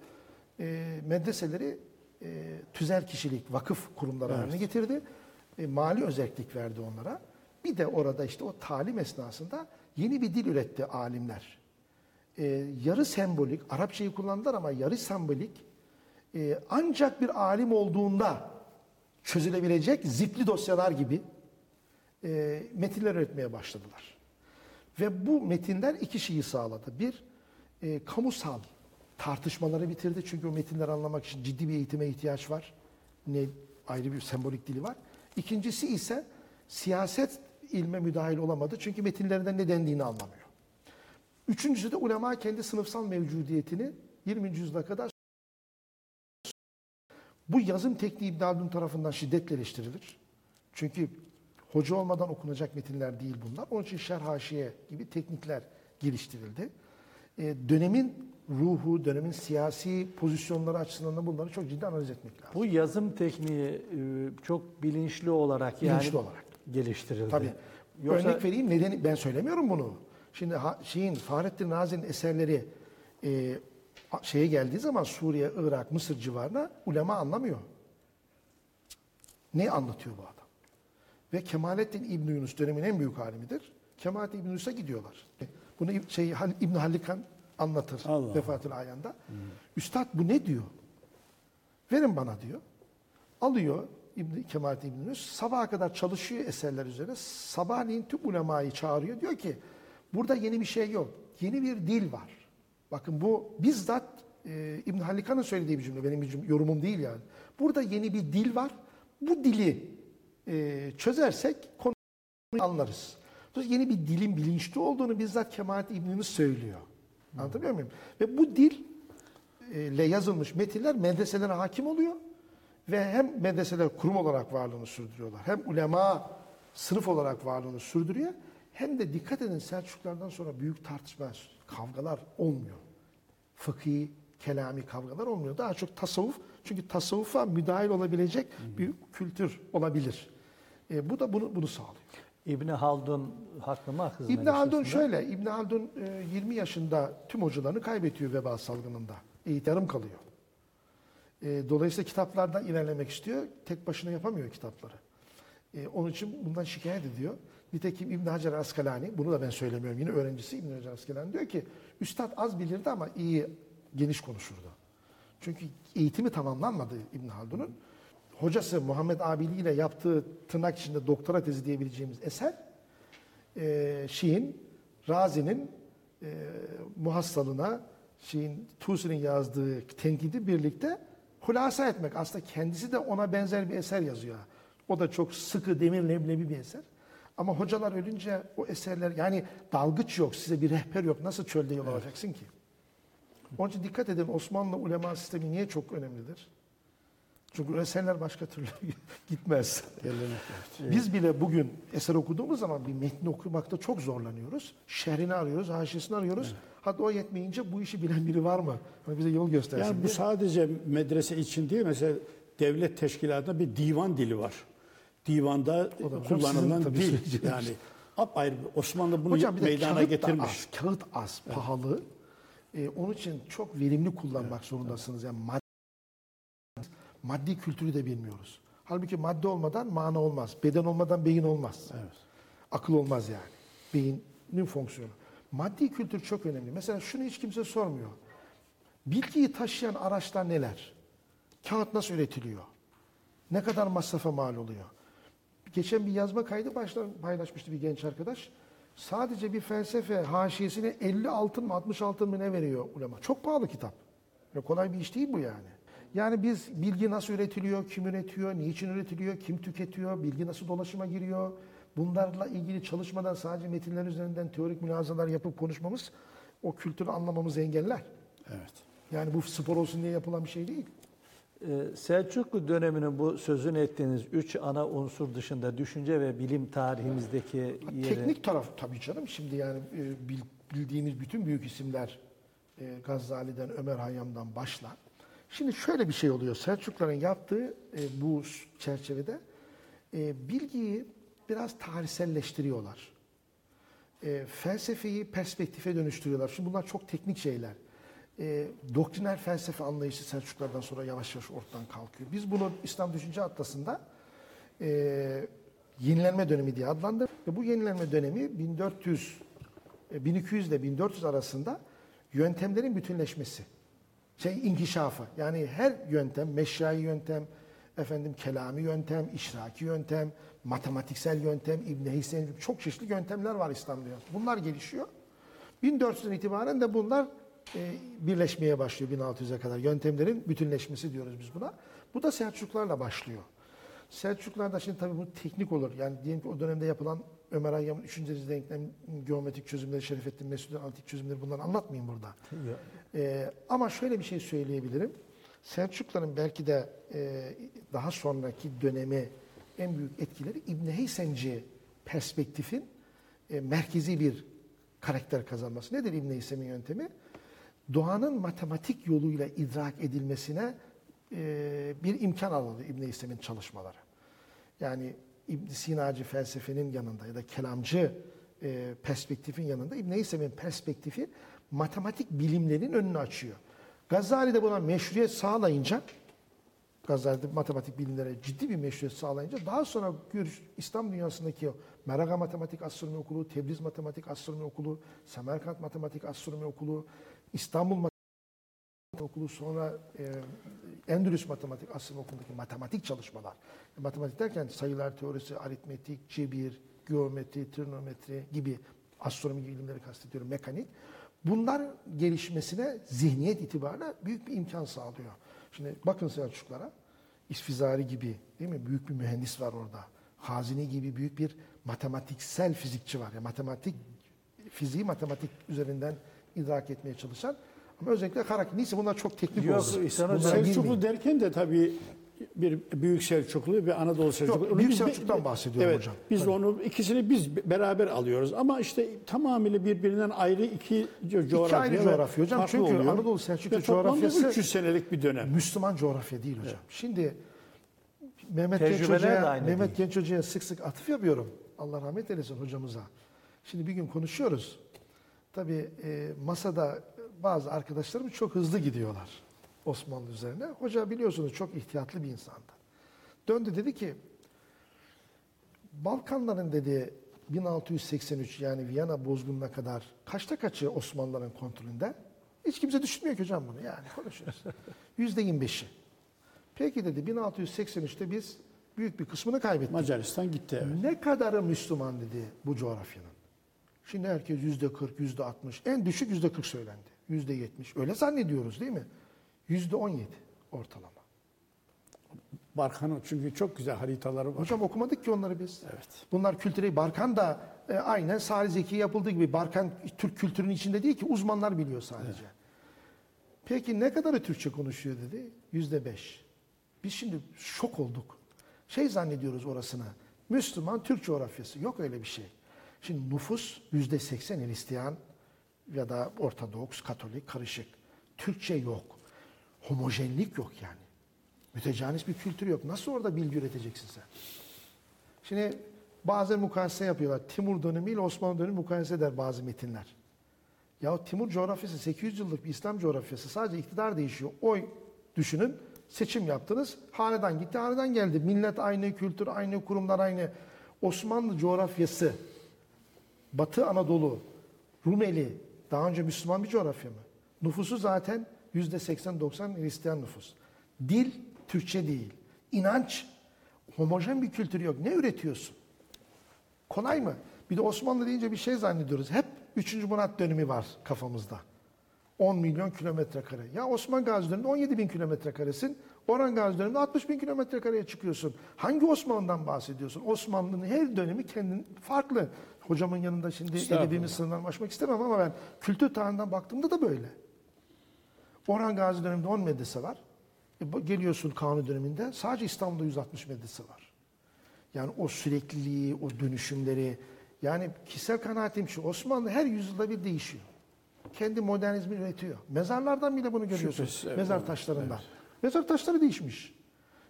E, medreseleri e, tüzel kişilik, vakıf kurumları haline getirdi. E, mali özellik verdi onlara. Bir de orada işte o talim esnasında yeni bir dil üretti alimler. E, yarı sembolik, Arapçayı kullandılar ama yarı sembolik e, ancak bir alim olduğunda çözülebilecek zipli dosyalar gibi e, metinler üretmeye başladılar. Ve bu metinler iki şeyi sağladı. Bir, e, kamusal tartışmaları bitirdi. Çünkü o metinleri anlamak için ciddi bir eğitime ihtiyaç var. Ne ayrı bir sembolik dili var. İkincisi ise siyaset ilme müdahil olamadı. Çünkü metinlerinden ne dendiğini anlamıyor. Üçüncüsü de ulema kendi sınıfsal mevcudiyetini 20. yüzyıla kadar bu yazım tekniği İbn Haldun tarafından şiddetle eleştirilir. Çünkü Hoca olmadan okunacak metinler değil bunlar. Onun için şerh haşiye gibi teknikler geliştirildi. E, dönemin ruhu, dönemin siyasi pozisyonları açısından da bunları çok ciddi analiz etmek lazım. Bu yazım tekniği e, çok bilinçli olarak yani Bilinçli olarak. geliştirildi. Tabii. Yoksa Örnek vereyim nedeni ben söylemiyorum bunu. Şimdi ha, şeyin Fahrettin Razi'nin eserleri e, şeye geldiği zaman Suriye, Irak, Mısır civarına ulema anlamıyor. Ne anlatıyor bu adam? Ve Kemalettin İbn Yunus dönemin en büyük alimidir. Kemalettin İbn Yunus'a gidiyorlar. Bunu İb- şey İbn Hallikan anlatır Allah. Vefatül Ayan'da. Üstad bu ne diyor? Verin bana diyor. Alıyor İbn Kemalettin İbn Yunus sabaha kadar çalışıyor eserler üzerine. Sabahleyin tüm ulemayı çağırıyor. Diyor ki burada yeni bir şey yok. Yeni bir dil var. Bakın bu bizzat e, İbn Hallikan'ın söylediği bir cümle. Benim bir cümle, yorumum değil yani. Burada yeni bir dil var. Bu dili e, çözersek konuyu anlarız. Dolayısıyla yeni bir dilin bilinçli olduğunu bizzat Kemalettin İbn Yunus söylüyor. Anlatabiliyor muyum? Ve bu dil e, ile yazılmış metinler medreselere hakim oluyor ve hem medreseler kurum olarak varlığını sürdürüyorlar. Hem ulema sınıf olarak varlığını sürdürüyor. Hem de dikkat edin Selçuklardan sonra büyük tartışma, kavgalar olmuyor. Fıkhi, kelami kavgalar olmuyor. Daha çok tasavvuf. Çünkü tasavvufa müdahil olabilecek bir kültür olabilir. E, bu da bunu bunu sağlıyor. İbni Haldun haklı mı haksız mı? İbn Haldun şöyle, İbn Haldun e, 20 yaşında tüm hocalarını kaybediyor veba salgınında. Eğitim yarım kalıyor. E, Dolayısıyla kitaplardan ilerlemek istiyor. Tek başına yapamıyor kitapları. E, Onun için bundan şikayet ediyor. Nitekim İbn Hacer Askalani, bunu da ben söylemiyorum. Yine öğrencisi İbn Hacer Askalani diyor ki, Üstad az bilirdi ama iyi, geniş konuşurdu. Çünkü eğitimi tamamlanmadı İbn Haldun'un. Hocası Muhammed Abili ile yaptığı tırnak içinde doktora tezi diyebileceğimiz eser, e, Şiin, Razi'nin e, muhassalına, Şiin, Tusi'nin yazdığı tenkidi birlikte hulasa etmek. Aslında kendisi de ona benzer bir eser yazıyor. O da çok sıkı, demir leblebi bir eser. Ama hocalar ölünce o eserler, yani dalgıç yok, size bir rehber yok. Nasıl çölde yol alacaksın ki? Onun için dikkat edin Osmanlı ulema sistemi niye çok önemlidir? Çünkü eserler başka türlü gitmez. Biz bile bugün eser okuduğumuz zaman bir metni okumakta çok zorlanıyoruz. Şerhini arıyoruz, haşiyesini arıyoruz. Hatta o yetmeyince bu işi bilen biri var mı? Hani bize yol göstersin Yani bu diye. sadece medrese için değil, mesela devlet teşkilatında bir divan dili var. Divanda kullanılan dil. Yani apayrı Osmanlı bunu Hocam bir meydana getirmiş. az, kağıt az, pahalı. Ee, onun için çok verimli kullanmak zorundasınız. Yani maddi, maddi kültürü de bilmiyoruz. Halbuki madde olmadan mana olmaz. Beden olmadan beyin olmaz. Evet. Akıl olmaz yani. Beynin fonksiyonu. Maddi kültür çok önemli. Mesela şunu hiç kimse sormuyor. Bilgiyi taşıyan araçlar neler? Kağıt nasıl üretiliyor? Ne kadar masrafa mal oluyor? Geçen bir yazma kaydı başla- paylaşmıştı bir genç arkadaş. Sadece bir felsefe haşiyesine 50 altın mı 60 altın mı ne veriyor ulema? Çok pahalı kitap. Ya kolay bir iş değil bu yani. Yani biz bilgi nasıl üretiliyor, kim üretiyor, niçin üretiliyor, kim tüketiyor, bilgi nasıl dolaşıma giriyor. Bunlarla ilgili çalışmadan sadece metinler üzerinden teorik mülazalar yapıp konuşmamız o kültürü anlamamızı engeller. Evet. Yani bu spor olsun diye yapılan bir şey değil. Ee, Selçuklu döneminin bu sözünü ettiğiniz üç ana unsur dışında düşünce ve bilim tarihimizdeki yeri... Teknik taraf tabii canım. Şimdi yani e, bil- bildiğimiz bütün büyük isimler e, Gazali'den, Ömer Hayyam'dan başla. Şimdi şöyle bir şey oluyor. Selçukluların yaptığı e, bu çerçevede bilgiyi biraz tarihselleştiriyorlar. Felsefeyi perspektife dönüştürüyorlar. Şimdi bunlar çok teknik şeyler. E, doktriner felsefe anlayışı Selçuklulardan sonra yavaş yavaş ortadan kalkıyor. Biz bunu İslam Düşünce Atlası'nda e, yenilenme dönemi diye adlandırdık. Ve bu yenilenme dönemi 1400 e, 1200 ile 1400 arasında yöntemlerin bütünleşmesi. Şey inkişafı. Yani her yöntem, meşyai yöntem, efendim kelami yöntem, işraki yöntem, matematiksel yöntem, İbn Heysen çok çeşitli yöntemler var İslam dünyasında. Bunlar gelişiyor. 1400'den itibaren de bunlar e, birleşmeye başlıyor 1600'e kadar. Yöntemlerin bütünleşmesi diyoruz biz buna. Bu da Selçuklarla başlıyor. Selçuklar'da şimdi tabii bu teknik olur. Yani diyelim ki o dönemde yapılan Ömer Hayyam'ın 3. derece denklem geometrik çözümleri, Şerefettin Mesud'un antik çözümleri bunları anlatmayayım burada. Ee, ama şöyle bir şey söyleyebilirim. Selçukluların belki de e, daha sonraki dönemi en büyük etkileri İbn Heysenci perspektifin e, merkezi bir karakter kazanması. Nedir İbn Heysem'in yöntemi? Doğanın matematik yoluyla idrak edilmesine e, bir imkan alanı İbn Heysem'in çalışmaları. Yani İbn Sinacı felsefenin yanında ya da kelamcı e, perspektifin yanında İbn Heysem'in perspektifi matematik bilimlerin önünü açıyor. Gazali de buna meşruiyet sağlayınca Gazali'de matematik bilimlere ciddi bir meşruiyet sağlayınca daha sonra görüş, İslam dünyasındaki Meraga Matematik Astronomi Okulu, Tebriz Matematik Astronomi Okulu, Semerkant Matematik Astronomi Okulu, İstanbul Matematik Okulu sonra e, Endülüs Matematik Astronomi Okulu'ndaki matematik çalışmalar. E, matematik derken sayılar teorisi, aritmetik, cebir, geometri, trigonometri gibi astronomi gibi ilimleri kastediyorum, mekanik. Bunlar gelişmesine zihniyet itibariyle büyük bir imkan sağlıyor. Şimdi bakın Selçuklara, İsfizari gibi değil mi? Büyük bir mühendis var orada. Hazini gibi büyük bir matematiksel fizikçi var. Yani matematik, fiziği matematik üzerinden idrak etmeye çalışan ama özellikle karakter. Neyse bunlar çok teknik Yok, oldu. Bunlara Selçuklu girmeyin. derken de tabii bir büyük Selçuklu ve Anadolu Selçuklu. Yok, Büyük Biz- Selçuk'tan bahsediyorum evet, hocam. Biz Tabii. onu ikisini biz beraber alıyoruz ama işte tamamıyla birbirinden ayrı iki co- coğrafya. ayrı ve coğrafya hocam. farklı Çünkü oluyor. Anadolu Selçuklu Ve toplamda coğrafyası- 300 senelik bir dönem. Müslüman coğrafya değil hocam. Şimdi Mehmet Genç Tecrübeler de Hoca'ya, aynı Mehmet değil. Genç Hoca'ya sık sık atıf yapıyorum. Allah rahmet eylesin hocamıza. Şimdi bir gün konuşuyoruz. Tabii e, masada bazı arkadaşlarımız çok hızlı gidiyorlar Osmanlı üzerine. Hoca biliyorsunuz çok ihtiyatlı bir insandı. Döndü dedi ki Balkanların dedi 1683 yani Viyana bozgununa kadar kaçta kaçı Osmanlıların kontrolünde? Hiç kimse düşünmüyor ki hocam bunu yani konuşuyoruz. Yüzde 25'i. Peki dedi 1683'te biz büyük bir kısmını kaybettik. Macaristan gitti evet. Ne kadarı Müslüman dedi bu coğrafyanın. Şimdi herkes yüzde 40, yüzde 60, en düşük yüzde 40 söylendi. Yüzde 70. Öyle zannediyoruz değil mi? Yüzde 17 ortalama. Barkan'ın çünkü çok güzel haritaları var. Hocam okumadık ki onları biz. Evet. Bunlar kültürel. Barkan da e, aynen Salih Zeki yapıldığı gibi. Barkan Türk kültürünün içinde değil ki uzmanlar biliyor sadece. Peki ne kadarı Türkçe konuşuyor dedi? Yüzde beş. Biz şimdi şok olduk. Şey zannediyoruz orasını. Müslüman Türk coğrafyası. Yok öyle bir şey. Şimdi nüfus yüzde seksen Hristiyan ya da Ortodoks, Katolik, karışık. Türkçe yok. Homojenlik yok yani. Mütecanis bir kültür yok. Nasıl orada bilgi üreteceksin sen? Şimdi bazen mukayese yapıyorlar. Timur dönemiyle Osmanlı dönemi mukayese eder bazı metinler. Ya Timur coğrafyası 800 yıllık bir İslam coğrafyası. Sadece iktidar değişiyor. Oy düşünün. Seçim yaptınız. Hanedan gitti, hanedan geldi. Millet aynı, kültür aynı, kurumlar aynı. Osmanlı coğrafyası, Batı Anadolu, Rumeli, daha önce Müslüman bir coğrafya mı? Nüfusu zaten yüzde 80-90 Hristiyan nüfus. Dil Türkçe değil. İnanç homojen bir kültür yok. Ne üretiyorsun? Kolay mı? Bir de Osmanlı deyince bir şey zannediyoruz. Hep 3. Murat dönemi var kafamızda. 10 milyon kilometre kare. Ya Osman Gazi döneminde 17 bin kilometre karesin. Orhan Gazi döneminde 60 bin kilometre kareye çıkıyorsun. Hangi Osmanlı'dan bahsediyorsun? Osmanlı'nın her dönemi kendin farklı. Hocamın yanında şimdi Estağfurullah. edebimi sınırdan aşmak istemem ama ben kültür tarihinden baktığımda da böyle. Orhan Gazi döneminde 10 medrese var. E, geliyorsun Kanuni döneminde sadece İstanbul'da 160 medrese var. Yani o sürekliliği, o dönüşümleri, yani kişisel kanaatim şu, Osmanlı her yüzyılda bir değişiyor. Kendi modernizmi üretiyor. Mezarlardan bile bunu görüyorsun. Şüphesiz, evet, Mezar evet, taşlarından. Mezar taşları değişmiş.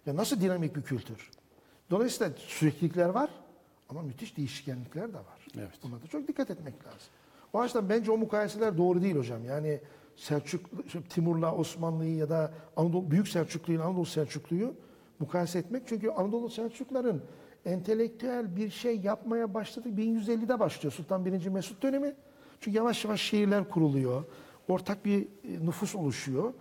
Ya nasıl dinamik bir kültür. Dolayısıyla süreklilikler var ama müthiş değişkenlikler de var. Evet. Buna da çok dikkat etmek lazım. O açıdan bence o mukayeseler doğru değil hocam. Yani Selçuk, şu Timur'la Osmanlı'yı ya da Anadolu, Büyük Selçuklu'yu Anadolu Selçuklu'yu mukayese etmek. Çünkü Anadolu Selçukluların entelektüel bir şey yapmaya başladığı 1150'de başlıyor. Sultan 1. Mesut dönemi. Çünkü yavaş yavaş şehirler kuruluyor. Ortak bir e, nüfus oluşuyor.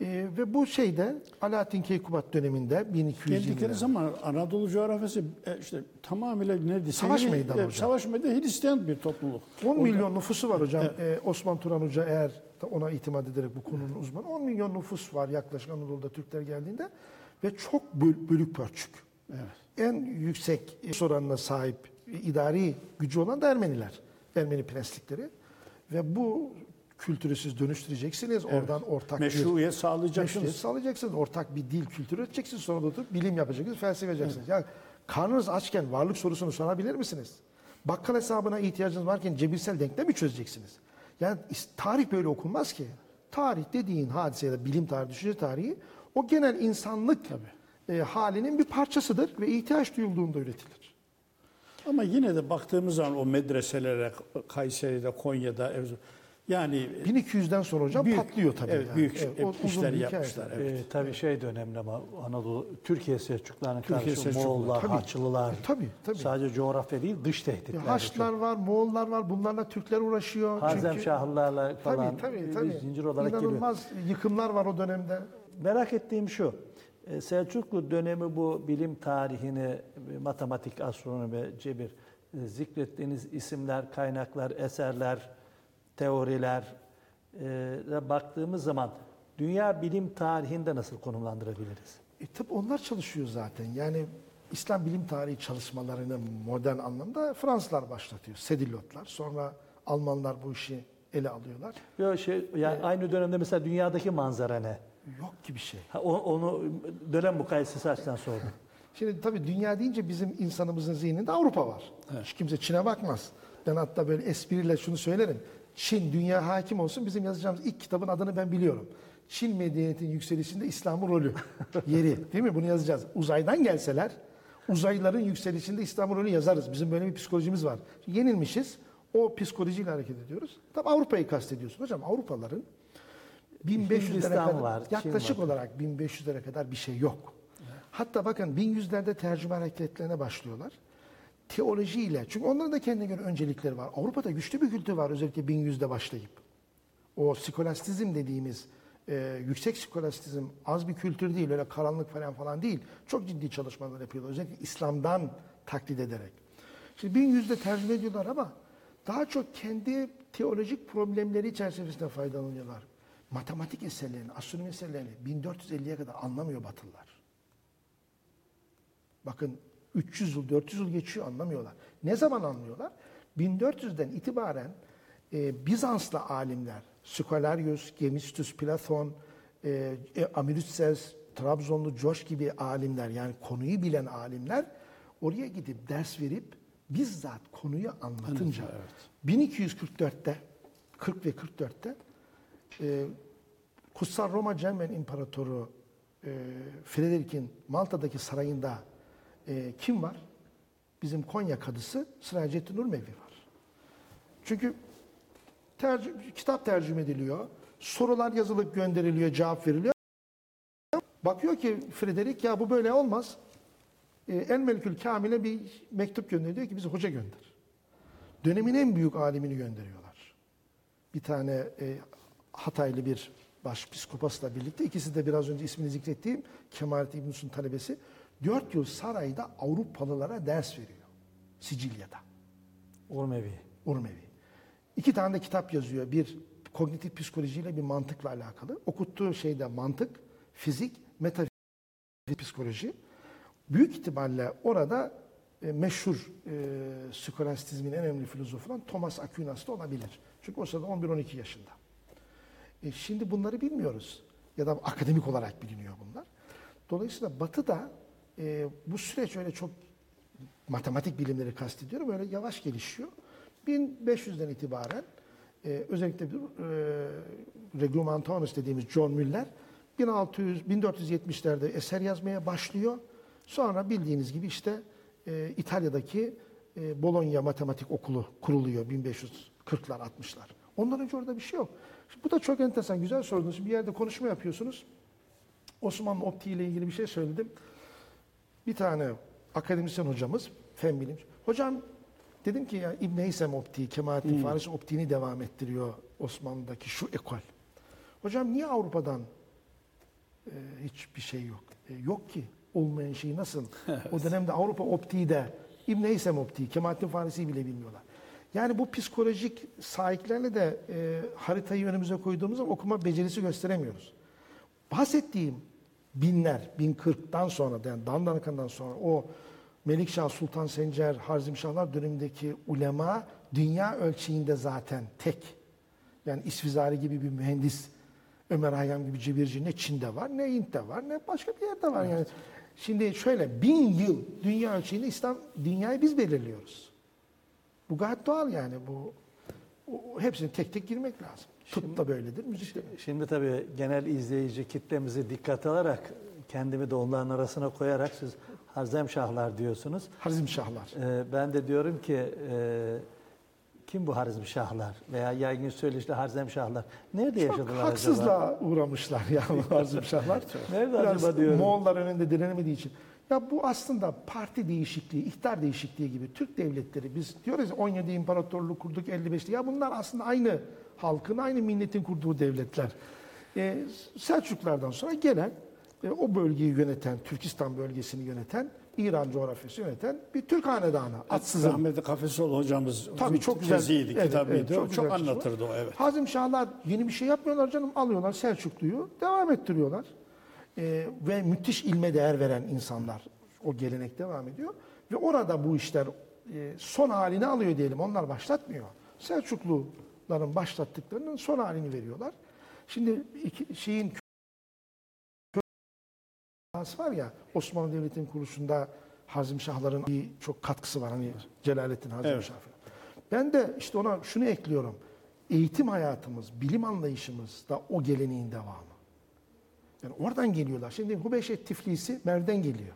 E, ve bu şeyde Alaaddin Keykubat döneminde 1200 Geldikleri zaman Anadolu coğrafyası e, işte tamamıyla neredeyse Savaş meydanı e, hocam. Savaş meydanı Hristiyan bir topluluk. 10 milyon nüfusu var hocam. Ee, Osman Turan Hoca eğer ona itimat ederek bu konunun uzmanı. 10 milyon nüfus var yaklaşık Anadolu'da Türkler geldiğinde ve çok böl- bölük pörçük. En yüksek oranına sahip idari gücü olan da Ermeniler. Ermeni prenslikleri. Ve bu kültürü siz dönüştüreceksiniz. Oradan ortak bir Meşruiyet sağlayacaksınız. Meşruiyet sağlayacaksınız. Ortak bir dil, kültür üreteceksiniz. Sonra da oturup bilim yapacaksınız, felsefe yapacaksınız. Ya Karnınız açken varlık sorusunu sorabilir misiniz? Bakkal hesabına ihtiyacınız varken cebirsel denklem mi çözeceksiniz? Yani tarih böyle okunmaz ki. Tarih dediğin hadise ya da bilim tarihi, düşünce tarihi o genel insanlık e, halinin bir parçasıdır ve ihtiyaç duyulduğunda üretilir. Ama yine de baktığımız zaman o medreselere Kayseri'de, Konya'da, Erzurum yani 1200'den sonra hocam Büyük, patlıyor tabii. evet, yani. büyük o uzun işler yapmışlar, tabii. evet. Ee, tabii şey de önemli ama Anadolu, Türkiye Selçuklularına Türkiye karşı Selçukluları, Moğollar, tabii. Haçlılar. E, tabii, tabii. Sadece coğrafya değil, dış tehditler. de Haçlılar çok. var, Moğollar var. Bunlarla Türkler uğraşıyor. Hazem Çünkü- Şahlılarla falan Tabii tabii tabii. zincir olarak geliyor. İnanılmaz yıkımlar var o dönemde. Merak ettiğim şu, e, Selçuklu dönemi bu bilim tarihini, e, matematik, astronomi, cebir, e, zikrettiğiniz isimler, kaynaklar, eserler, teoriler e, de baktığımız zaman dünya bilim tarihinde nasıl konumlandırabiliriz? E tabi onlar çalışıyor zaten. Yani İslam bilim tarihi çalışmalarını modern anlamda Fransızlar başlatıyor. Sedillotlar. Sonra Almanlar bu işi ele alıyorlar. Yok şey yani aynı dönemde mesela dünyadaki manzara ne? Yok ki bir şey. Ha, o- onu dönem mukayesesi açısından sordum. Şimdi tabii dünya deyince bizim insanımızın zihninde Avrupa var. Hiç kimse Çin'e bakmaz. Ben hatta böyle espriyle şunu söylerim. Çin dünya hakim olsun bizim yazacağımız ilk kitabın adını ben biliyorum. Çin medeniyetinin yükselişinde İslam'ın rolü, yeri değil mi? Bunu yazacağız. Uzaydan gelseler uzaylıların yükselişinde İslam'ın rolü yazarız. Bizim böyle bir psikolojimiz var. Şimdi yenilmişiz. O psikolojiyle hareket ediyoruz. Tabii Avrupa'yı kastediyorsun hocam. Avrupalıların 1500'lere Hindistan kadar var, yaklaşık var. olarak 1500'lere kadar bir şey yok. Hatta bakın 1100'lerde tercüme hareketlerine başlıyorlar. Teolojiyle, çünkü onların da kendine göre öncelikleri var. Avrupa'da güçlü bir kültür var özellikle 1100'de başlayıp. O skolastizm dediğimiz e, yüksek skolastizm az bir kültür değil, öyle karanlık falan falan değil. Çok ciddi çalışmalar yapıyorlar. Özellikle İslam'dan taklit ederek. Şimdi 1100'de tercüme ediyorlar ama daha çok kendi teolojik problemleri çerçevesinde faydalanıyorlar. Matematik eserlerini, astronomi eserlerini 1450'ye kadar anlamıyor Batılılar. Bakın 300 yıl, 400 yıl geçiyor anlamıyorlar. Ne zaman anlıyorlar? 1400'den itibaren e, Bizanslı alimler, Skolarius, Gemistus, Platon, e, e, Amilütses, Trabzonlu Coş gibi alimler yani konuyu bilen alimler oraya gidip ders verip bizzat konuyu anlatınca 1244'te 40 ve 44'te e, Kutsal Roma Cermen İmparatoru e, Frederick'in Malta'daki sarayında e, kim var? Bizim Konya kadısı Sıracettin Urmevi var. Çünkü tercü- kitap tercüme ediliyor. Sorular yazılıp gönderiliyor, cevap veriliyor. Bakıyor ki Frederick ya bu böyle olmaz. E, El Melkül Kamil'e bir mektup gönderiyor diyor ki bize hoca gönder. Dönemin en büyük alimini gönderiyorlar. Bir tane e, Hataylı bir başpiskopasla birlikte ikisi de biraz önce ismini zikrettiğim Kemalettin İbn Hüsnü'nün talebesi. Dört yıl sarayda Avrupalılara ders veriyor. Sicilya'da. Urmevi. Urmevi. İki tane de kitap yazıyor. Bir kognitif psikolojiyle bir mantıkla alakalı. Okuttuğu şeyde mantık, fizik, metafizik, psikoloji. Büyük ihtimalle orada e, meşhur e, skolastizmin en önemli filozofu olan Thomas Aquinas da olabilir. Çünkü o sırada 11-12 yaşında. E, şimdi bunları bilmiyoruz. Ya da akademik olarak biliniyor bunlar. Dolayısıyla Batı'da e, bu süreç öyle çok matematik bilimleri kastediyorum öyle yavaş gelişiyor. 1500'den itibaren e, özellikle bir e, Reglumentanus dediğimiz John Müller 1600 1470'lerde eser yazmaya başlıyor. Sonra bildiğiniz gibi işte e, İtalya'daki e, Bologna Matematik Okulu kuruluyor 1540'lar 60'lar. Ondan önce orada bir şey yok. Şimdi bu da çok enteresan, güzel sordunuz. Bir yerde konuşma yapıyorsunuz. Osmanlı optiği ile ilgili bir şey söyledim. Bir tane akademisyen hocamız, fen bilim. Hocam dedim ki ya İbn Heysem optiği, Kemalettin Farisi optiğini devam ettiriyor Osmanlı'daki şu ekol. Hocam niye Avrupa'dan e, hiçbir şey yok? E, yok ki. Olmayan şeyi nasıl? O dönemde Avrupa optiği de İbn Heysem optiği, Kemalettin Farisi'yi bile bilmiyorlar. Yani bu psikolojik sahiplerle de e, haritayı önümüze koyduğumuz zaman okuma becerisi gösteremiyoruz. Bahsettiğim binler, 1040'dan sonra, yani Dandanakan'dan sonra o Melikşah, Sultan Sencer, Harzimşahlar dönemindeki ulema dünya ölçeğinde zaten tek. Yani İsvizari gibi bir mühendis Ömer Hayyam gibi cebirci ne Çin'de var, ne Hint'te var, ne başka bir yerde var. Yani şimdi şöyle bin yıl dünya ölçeğinde İslam dünyayı biz belirliyoruz. Bu gayet doğal yani bu. o- hepsini tek tek girmek lazım. Tıp da böyledir, müzik de. Şimdi tabii genel izleyici kitlemizi dikkat alarak kendimi de onların arasına koyarak siz Harzemşahlar diyorsunuz. Harizm Şahlar. Ee, ben de diyorum ki e, kim bu Harizmşahlar veya yaygın söyleşli Harzemşahlar? Nerede Çok yaşadılar acaba? haksızlığa uğramışlar ya Harizm Şahlar. Nerede Biraz acaba diyorum. Moğollar önünde direnemediği için. Ya bu aslında parti değişikliği, iktidar değişikliği gibi Türk devletleri biz diyoruz ya 17 imparatorluğu kurduk 55'li. Ya bunlar aslında aynı halkın, aynı milletin kurduğu devletler. Ee, Selçuklardan sonra gelen e, o bölgeyi yöneten, Türkistan bölgesini yöneten, İran coğrafyası yöneten bir Türk hanedanı. Atsızın. Rahmetli Kafesoğlu hocamız Tabii çok güzel. teziydi, Evet, kitabıydı. evet, çok çok anlatırdı o evet. Hazım Şahlar yeni bir şey yapmıyorlar canım. Alıyorlar Selçuklu'yu, devam ettiriyorlar. Ee, ve müthiş ilme değer veren insanlar. O gelenek devam ediyor. Ve orada bu işler e, son halini alıyor diyelim. Onlar başlatmıyor. Selçukluların başlattıklarının son halini veriyorlar. Şimdi iki, şeyin var ya Osmanlı Devleti'nin kuruluşunda Hazım Şahların bir çok katkısı var. Hani Celalettin Hazım Evet. Şah. Ben de işte ona şunu ekliyorum. Eğitim hayatımız, bilim anlayışımız da o geleneğin devamı. Yani oradan geliyorlar. Şimdi Hubeşe Tiflisi Mer'den geliyor.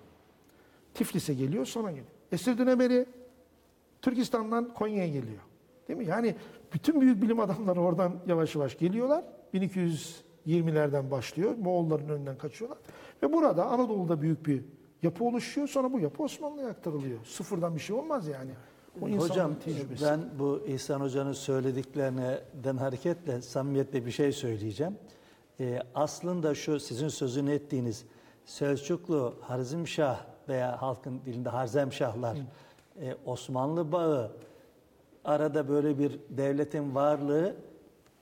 Tiflis'e geliyor sonra geliyor. Esir Dönemeri Türkistan'dan Konya'ya geliyor. Değil mi? Yani bütün büyük bilim adamları oradan yavaş yavaş geliyorlar. 1220'lerden başlıyor. Moğolların önünden kaçıyorlar. Ve burada Anadolu'da büyük bir yapı oluşuyor. Sonra bu yapı Osmanlı'ya aktarılıyor. Sıfırdan bir şey olmaz yani. O Hocam tecrübesi. ben bu İhsan Hoca'nın söylediklerinden hareketle samimiyetle bir şey söyleyeceğim. Ee, aslında şu sizin sözünü ettiğiniz Selçuklu, Harzimşah veya halkın dilinde Harzemşahlar, e, Osmanlı bağı, arada böyle bir devletin varlığı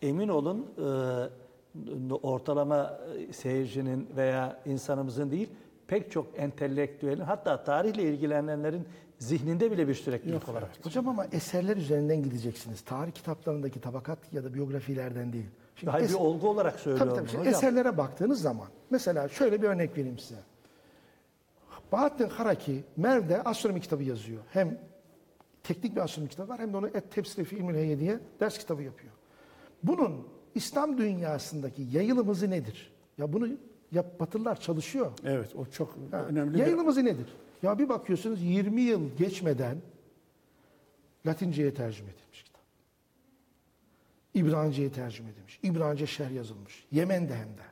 emin olun e, ortalama e, seyircinin veya insanımızın değil pek çok entelektüelin hatta tarihle ilgilenenlerin zihninde bile bir süreklilik olarak. Hocam ama eserler üzerinden gideceksiniz. Tarih kitaplarındaki tabakat ya da biyografilerden değil. Şimdi Hayır bir olgu olarak Tabii söylüyorum. tabii. Şimdi hocam. eserlere baktığınız zaman mesela şöyle bir örnek vereyim size. Bahattin Haraki Merv'de astronomi kitabı yazıyor. Hem teknik bir astronomi kitabı var hem de onu Et Tefsiri fi İlmül Heyye diye ders kitabı yapıyor. Bunun İslam dünyasındaki yayılım hızı nedir? Ya bunu yap, Batılılar çalışıyor. Evet o çok Ha, önemli bir Yayılım hızı nedir? Ya bir bakıyorsunuz 20 yıl geçmeden Latinceye tercüme edilmiş kitap. İbranice'ye tercüme edilmiş. İbranice şerh yazılmış. Yemen'de hem de.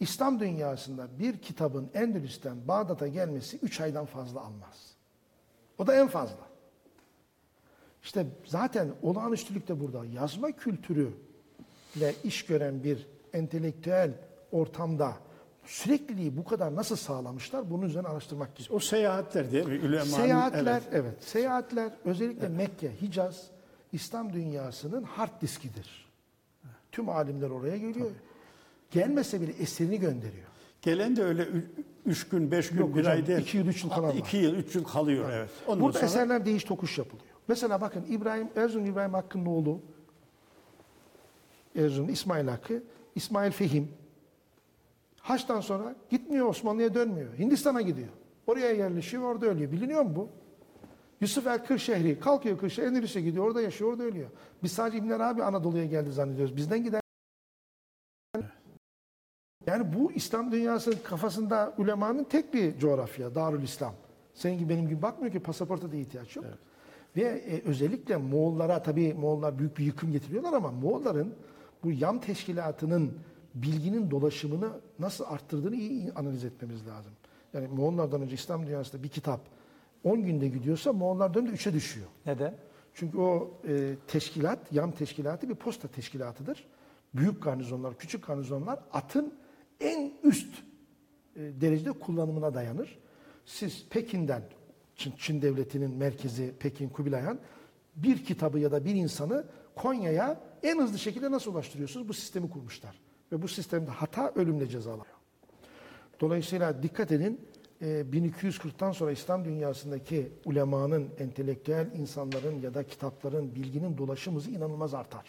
İslam dünyasında bir kitabın Endülüs'ten Bağdat'a gelmesi 3 aydan fazla almaz. O da en fazla. İşte zaten olağanüstülük de burada. Yazma kültürüyle iş gören bir entelektüel ortamda sürekliliği bu kadar nasıl sağlamışlar? Bunun üzerine araştırmak gerekiyor. O seyahatler değil mi? Ülemanın- Seyahatler, evet. evet. Seyahatler özellikle Mekke, Hicaz, İslam dünyasının hard diskidir. Tüm alimler oraya geliyor. Gelmese bile eserini gönderiyor. Gelen de öyle üç gün, beş gün, Yok bir hocam, ay değil. iki yıl, üç yıl kalan var. İki yıl, üç yıl kalıyor evet. Ondan Burada sonra eserler değiş tokuş yapılıyor. Mesela bakın İbrahim, Erzurum İbrahim Hakkı'nın oğlu, Erzurum İsmail Hakkı, İsmail Fehim, Haç'tan sonra gitmiyor Osmanlı'ya dönmüyor. Hindistan'a gidiyor. Oraya yerleşiyor, orada ölüyor. Biliniyor mu bu? Yusuf el Kırşehri kalkıyor Kırşehir, Endülüs'e gidiyor, orada yaşıyor, orada ölüyor. Biz sadece İbn Arabi Anadolu'ya geldi zannediyoruz. Bizden giden yani bu İslam dünyasının kafasında ulemanın tek bir coğrafya, Darül İslam. Senin gibi benim gibi bakmıyor ki pasaporta da ihtiyaç yok. Ve e, özellikle Moğollara tabii Moğollar büyük bir yıkım getiriyorlar ama Moğolların bu YAM teşkilatının bilginin dolaşımını nasıl arttırdığını iyi analiz etmemiz lazım. Yani Moğollardan önce İslam dünyasında bir kitap 10 günde gidiyorsa Moğollar dönemde 3'e düşüyor. Neden? Çünkü o e, teşkilat, YAM teşkilatı bir posta teşkilatıdır. Büyük garnizonlar, küçük garnizonlar atın en üst e, derecede kullanımına dayanır. Siz Pekin'den, Çin, Çin devletinin merkezi Pekin, Kubilay Han, bir kitabı ya da bir insanı Konya'ya en hızlı şekilde nasıl ulaştırıyorsunuz? Bu sistemi kurmuşlar. Ve bu sistemde hata ölümle cezalanıyor. Dolayısıyla dikkat edin, e, 1240'tan sonra İslam dünyasındaki ulemanın, entelektüel insanların ya da kitapların, bilginin dolaşım hızı inanılmaz artar.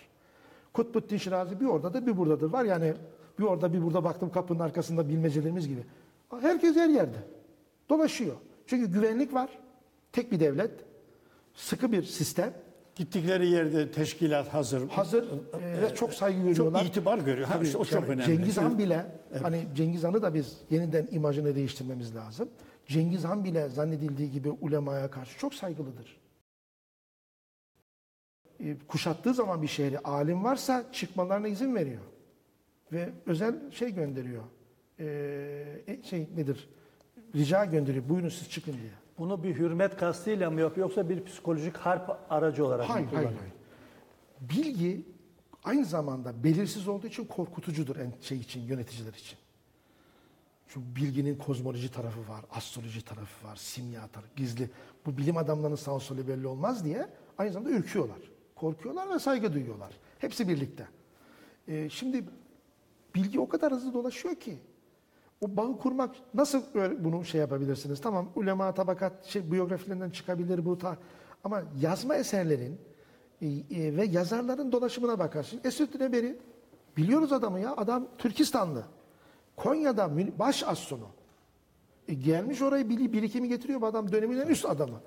Kutbuddin Şirazi bir oradadır bir buradadır var yani bir orada bir burada baktım kapının arkasında bilmecelerimiz gibi. Herkes her yerde. Dolaşıyor. Çünkü güvenlik var. Tek bir devlet. Sıkı bir sistem. Gittikleri yerde teşkilat hazır. Hazır e, ve çok saygı görüyorlar. Çok itibar görüyor. Tabii, işte o çok yani önemli. Cengiz Han bile hani Cengiz Han'ı da biz yeniden imajını değiştirmemiz lazım. Cengiz Han bile zannedildiği gibi ulemaya karşı çok saygılıdır. E, kuşattığı zaman bir şehri alim varsa çıkmalarına izin veriyor. Ve özel şey gönderiyor. E, e, şey nedir? Rica gönderiyor. Buyurun siz çıkın diye. Bunu bir hürmet kastıyla mı yapıyor yoksa bir psikolojik harp aracı olarak Hayır, mı hayır, kullanıyor? hayır. Bilgi aynı zamanda belirsiz olduğu için korkutucudur en şey için, yöneticiler için. Çünkü bilginin kozmoloji tarafı var, astroloji tarafı var, simya tarafı, gizli. Bu bilim adamlarının sağ solu belli olmaz diye aynı zamanda ürküyorlar. Korkuyorlar ve saygı duyuyorlar. Hepsi birlikte. Ee, şimdi bilgi o kadar hızlı dolaşıyor ki o bağı kurmak nasıl bunu şey yapabilirsiniz? Tamam ulema tabakat şey, biyografilerinden çıkabilir bu ta ama yazma eserlerin e, e, ve yazarların dolaşımına bakarsın. Esüddin Eberi biliyoruz adamı ya. Adam Türkistanlı. Konya'da baş astronom. E, gelmiş orayı bili, birikimi getiriyor bu adam döneminin en üst adamı.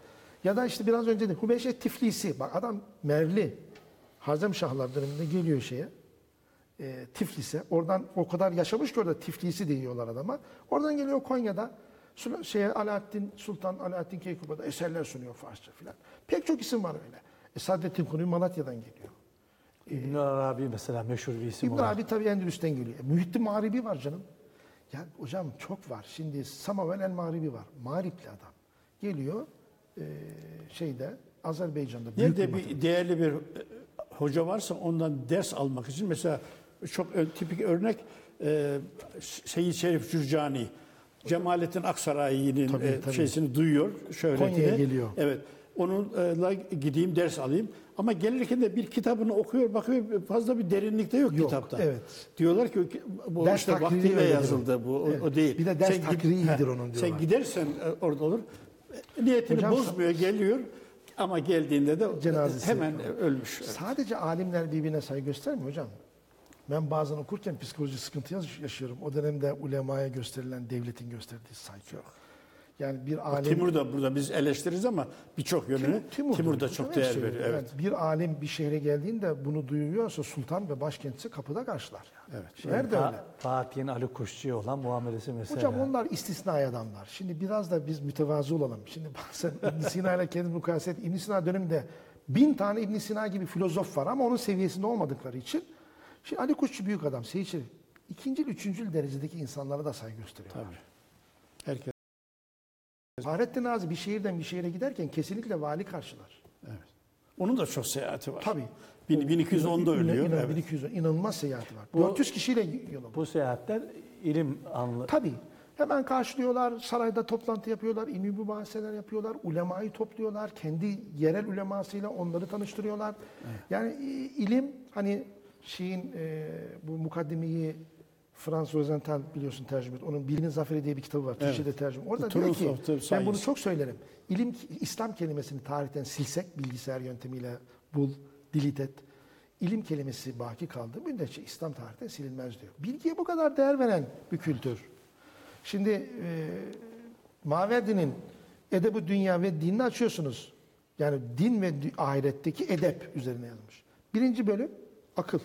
Ya da işte biraz önce de Hübeşe Tiflisi. Bak adam Merli. Hazemşahlar döneminde geliyor şeye e, Tiflis'e. Oradan o kadar yaşamış ki orada Tiflis'i diyorlar adama. Oradan geliyor Konya'da şeye Alaaddin Sultan Alaaddin Keykuba'da eserler sunuyor Farsça filan. Pek çok isim var öyle. E, Saadettin Kunuy Malatya'dan geliyor. İbn Arabi mesela meşhur bir isim İbn. Arabi tabii Endülüs'ten geliyor. E, Mühittin Mağribi var canım. Ya hocam çok var. Şimdi Samavel el Mağribi var. Mağripli adam. Geliyor e, şeyde Azerbaycan'da. büyük bir bir değerli bir e, hoca varsa ondan ders almak için mesela çok tipik örnek e, Seyyid Şerif Cürcani. Cemalettin Aksaray'ın Tabii, e, tabii. şeysini duyuyor, şöhretini. Konya'ya geliyor. Evet. Onunla gideyim ders alayım. Ama gelirken de bir kitabını okuyor, bakıyor fazla bir derinlikte yok, Yok, kitapta. evet. Diyorlar ki bu Ders işte vaktiyle yazıldı bu, o, Evet. o değil. Bir de ders gid- takriridir He, onun diyorlar. Sen gidersen e, orada olur. E, Niyetini Hocam, bozmuyor, geliyor. Ama geldiğinde de Cenazesi hemen ölmüş. Sadece alimler birbirine saygı göstermiyor hocam. Ben bazen okurken psikoloji sıkıntı yaş- yaşıyorum. O dönemde ulemaya gösterilen devletin gösterdiği saygı. Yani bir alim... Timur da burada biz eleştiririz ama birçok yönünü Timur, da çok değer veriyor. Evet. Yani bir alim bir şehre geldiğinde bunu duyuyorsa sultan ve başkentisi kapıda karşılar. Yani. Evet. Şehir de öyle. Fatih'in Ali Kuşçu'ya olan muamelesi mesela. Hocam onlar istisnai adamlar. Şimdi biraz da biz mütevazı olalım. Şimdi bazen ibn Sina ile kendini mukayese et. ibn Sina döneminde bin tane ibn Sina gibi filozof var ama onun seviyesinde olmadıkları için. Şimdi Ali Kuşçu büyük adam. Seyit Şerif. İkinci, üçüncü derecedeki insanlara da saygı gösteriyor. Tabii. Herkes. Fahrettin Nazi bir şehirden bir şehire giderken kesinlikle vali karşılar. Evet. Onun da çok seyahati var. Tabii. Bin- 1210'da İnan- ölüyor. inan- Evet. 1200 inanılmaz seyahati var. Bu- 400 kişiyle yol alıyor. Bu seyahatler ilim anlı. Tabii. Hemen karşılıyorlar, sarayda toplantı yapıyorlar, ilmi mübahaseler yapıyorlar, ulemayı topluyorlar, kendi yerel ulemasıyla onları tanıştırıyorlar. Yani e, ilim hani şeyin e, bu mukaddimeyi Frans Rosenthal biliyorsun tercüme et. Onun Bilimin Zaferi diye bir kitabı var. Türkçe'de tercüme. Orada The diyor ki ben Science. bunu çok söylerim. İlim İslam kelimesini tarihten silsek bilgisayar yöntemiyle bul, delete et. İlim kelimesi baki kaldı. Müddetçe İslam tarihten silinmez diyor. Bilgiye bu kadar değer veren bir kültür. Şimdi e, Maverdi'nin Edebu Dünya ve Dinini açıyorsunuz. Yani din ve ahiretteki edep üzerine yazmış. Birinci bölüm akıl.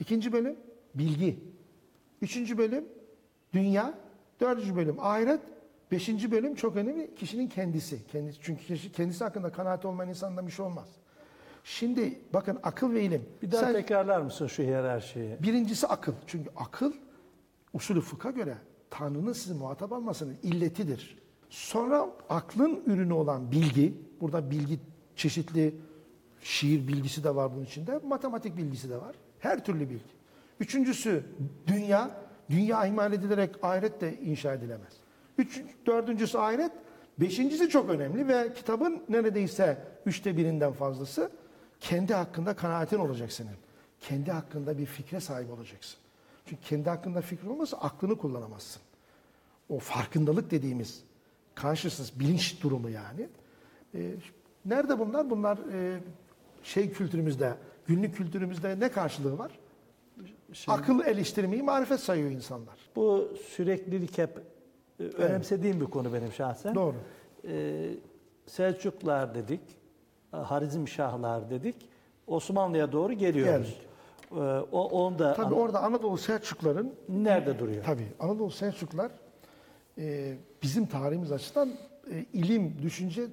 İkinci bölüm bilgi. Üçüncü bölüm dünya. Dördüncü bölüm ahiret. Beşinci bölüm çok önemli kişinin kendisi. kendisi. Çünkü kişi kendisi hakkında kanaati olmayan insandan bir şey olmaz. Şimdi bakın akıl ve ilim. Bir daha Sen- tekrarlar mısın şu hiyerarşiyi? Birincisi akıl. Çünkü akıl usulü fıkha göre Tanrı'nın sizi muhatap almasının illetidir. Sonra aklın ürünü olan bilgi, burada bilgi çeşitli şiir bilgisi de var bunun içinde, matematik bilgisi de var. Her türlü bilgi. Üçüncüsü dünya. Dünya ihmal edilerek ahiret de inşa edilemez. Üç, dördüncüsü ahiret. Beşincisi çok önemli ve kitabın neredeyse üçte birinden fazlası kendi hakkında kanaatin olacak senin. Kendi hakkında bir fikre sahip olacaksın. Çünkü kendi hakkında fikir olmasa aklını kullanamazsın. O farkındalık dediğimiz consciousness, bilinç durumu yani. Ee, nerede bunlar? Bunlar e, şey kültürümüzde, günlük kültürümüzde ne karşılığı var? Akıl eleştirmeyi marifet sayıyor insanlar. Bu süreklilik hep e, önemsediğim bir konu benim şahsen. Doğru. Ee, Selçuklar dedik, Harizm Şahlar dedik, Osmanlı'ya doğru geliyoruz. Geldik. Ee, o onda Tabii orada Anadolu Selçukların nerede duruyor? Tabii Anadolu Selçuklar e, bizim tarihimiz açısından e, ilim, düşünce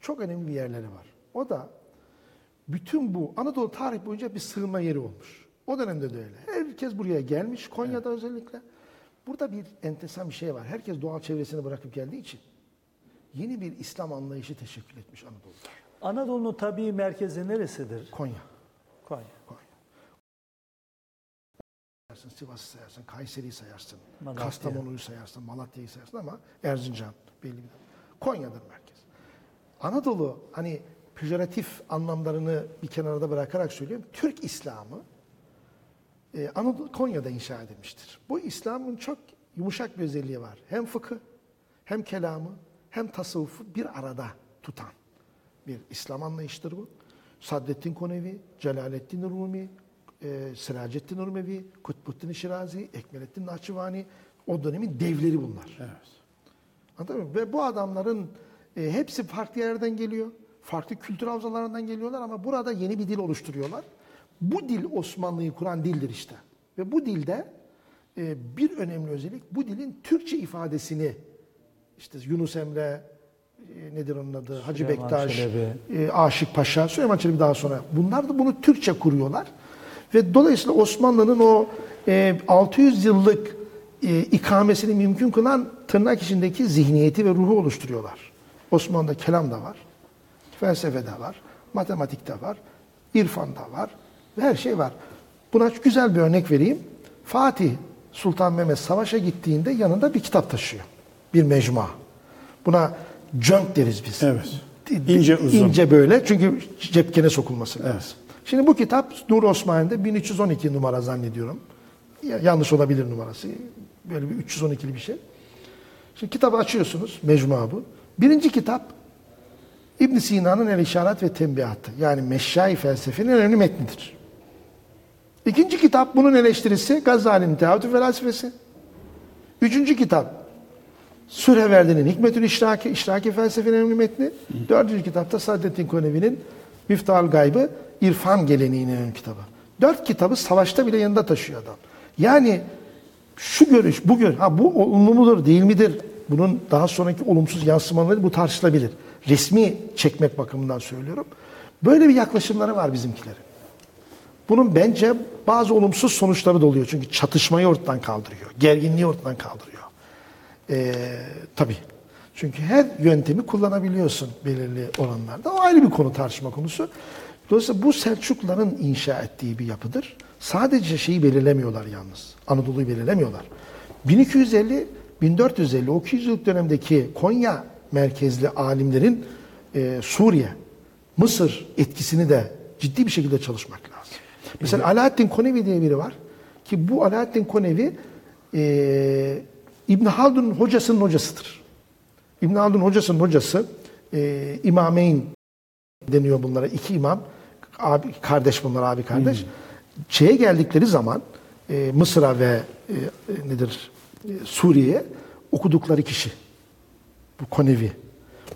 çok önemli bir yerleri var. O da bütün bu Anadolu tarih boyunca bir sığınma yeri olmuş. O dönemde de öyle. Herkes buraya gelmiş, Konya'da özellikle. Burada bir enteresan bir şey var. Herkes doğal çevresini bırakıp geldiği için yeni bir İslam anlayışı teşekkül etmiş Anadolu'da. Anadolu'nun tabii merkezi neresidir? Konya. Konya. Konya. Sayarsın, Sivas'ı sayarsın, Kayseri'yi sayarsın, Malatya. Kastamonu'yu sayarsın, Malatya'yı sayarsın ama Erzincan belli bir Konya'dır merkez. Anadolu hani pejoratif anlamlarını bir kenarda bırakarak söylüyorum. Türk İslamı e, Anadolu Konya'da inşa edilmiştir. Bu İslam'ın çok yumuşak bir özelliği var. Hem fıkı, hem kelamı, hem tasavvufu bir arada tutan bir İslam anlayışıdır bu. Sadreddin Konevi, Celaleddin Rumi, e, Siracettin Urmevi, Kutbuddin Şirazi, Ekmelettin Nahçıvani o dönemin devleri bunlar. Evet. Anladın mı? Ve bu adamların e, hepsi farklı yerlerden geliyor. Farklı kültür havzalarından geliyorlar ama burada yeni bir dil oluşturuyorlar. Bu dil Osmanlı'yı kuran dildir işte. Ve bu dilde e, bir önemli özellik bu dilin Türkçe ifadesini işte Yunus Emre e, nedir onun adı? Hacı Süleyman Bektaş, Çelebi. e, Aşık Paşa, Süleyman Çelebi daha sonra. Bunlar da bunu Türkçe kuruyorlar. Ve dolayısıyla Osmanlı'nın o e, 600 yıllık e, ikamesini mümkün kılan tırnak içindeki zihniyeti ve ruhu oluşturuyorlar. Osmanlı'da kelam da var, felsefe de var, matematik de var, irfan da var ve her şey var. Buna güzel bir örnek vereyim. Fatih Sultan Mehmet savaşa gittiğinde yanında bir kitap taşıyor. Bir mecmua. Buna cönk deriz biz. Evet. İnce uzun. İnce böyle çünkü cepkene sokulması lazım. Şimdi bu kitap Nur Osmani'de 1312 numara zannediyorum. Ya- yanlış olabilir numarası. Böyle bir 312'li bir şey. Şimdi kitabı açıyorsunuz. Mecmua bu. Birinci kitap İbn Sina'nın El İşaret ve Tembihatı. Yani Meşşai felsefenin en önemli metnidir. İkinci kitap bunun eleştirisi Gazali'nin Tehavütü Felsefesi. Üçüncü kitap Sürheverdi'nin Hikmetül İşraki, İşraki felsefenin önemli metni. Dördüncü kitapta Saadettin Konevi'nin Miftahül Gaybı, İrfan geleneğinin önemli kitabı. Dört kitabı savaşta bile yanında taşıyor adam. Yani şu görüş, bu görüş, ha bu olumlu mudur, değil midir? Bunun daha sonraki olumsuz yansımaları bu tartışılabilir. Resmi çekmek bakımından söylüyorum. Böyle bir yaklaşımları var bizimkilerin. Bunun bence bazı olumsuz sonuçları da oluyor. Çünkü çatışmayı ortadan kaldırıyor. Gerginliği ortadan kaldırıyor. Ee, tabii. Çünkü her yöntemi kullanabiliyorsun belirli oranlarda. O ayrı bir konu tartışma konusu. Dolayısıyla bu Selçukluların inşa ettiği bir yapıdır. Sadece şeyi belirlemiyorlar yalnız. Anadolu'yu belirlemiyorlar. 1250 1450 o 200 yıllık dönemdeki Konya merkezli alimlerin e, Suriye, Mısır etkisini de ciddi bir şekilde çalışmak lazım. Mesela Alaaddin Konevi diye biri var ki bu Alaaddin Konevi e, İbn Haldun'un hocasının hocasıdır. İbn Haldun hocasının hocası e, İmameyn deniyor bunlara. iki imam, abi kardeş bunlar abi kardeş. Şeye geldikleri zaman e, Mısır'a ve e, e, nedir e, Suriye'ye okudukları kişi. Bu Konevi.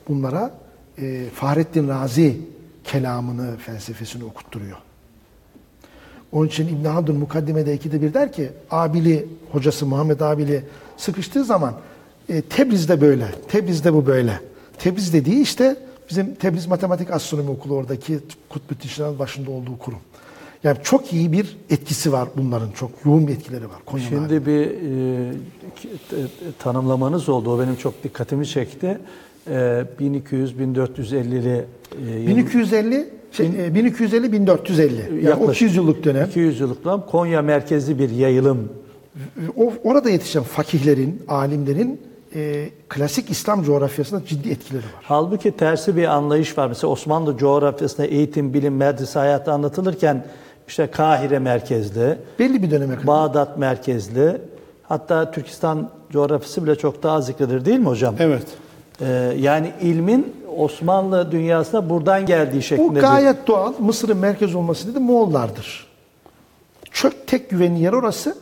Bunlara e, Fahrettin Razi kelamını, felsefesini okutturuyor. Onun için İbn Haldun mukaddimede ikide bir der ki Abili hocası Muhammed Abili sıkıştığı zaman e, Tebriz'de böyle, Tebriz'de bu böyle. Tebriz dediği işte bizim Tebriz Matematik Astronomi Okulu oradaki Kutbettin Şiraz başında olduğu kurum. Yani çok iyi bir etkisi var bunların. Çok yoğun bir etkileri var. Konya'da. Şimdi bir e, tanımlamanız oldu. O benim çok dikkatimi çekti. E, 1200-1450'li e, yıl- 1250 şey, e, 1250 1450. Yani Yaklaşık. 200 yıllık dönem. 200 yıllık dönem Konya merkezli bir yayılım. O, orada yetişen fakihlerin, alimlerin e, klasik İslam coğrafyasında ciddi etkileri var. Halbuki tersi bir anlayış var. Mesela Osmanlı coğrafyasında eğitim, bilim, medrese hayatı anlatılırken işte Kahire merkezli, Belli bir döneme kadar. Bağdat merkezli, hatta Türkistan coğrafyası bile çok daha zikredir değil mi hocam? Evet. Ee, yani ilmin Osmanlı dünyasına buradan geldiği şeklinde Bu bir- gayet doğal. Mısır'ın merkez olması dedi Moğollardır. Çok tek güvenli yer orası.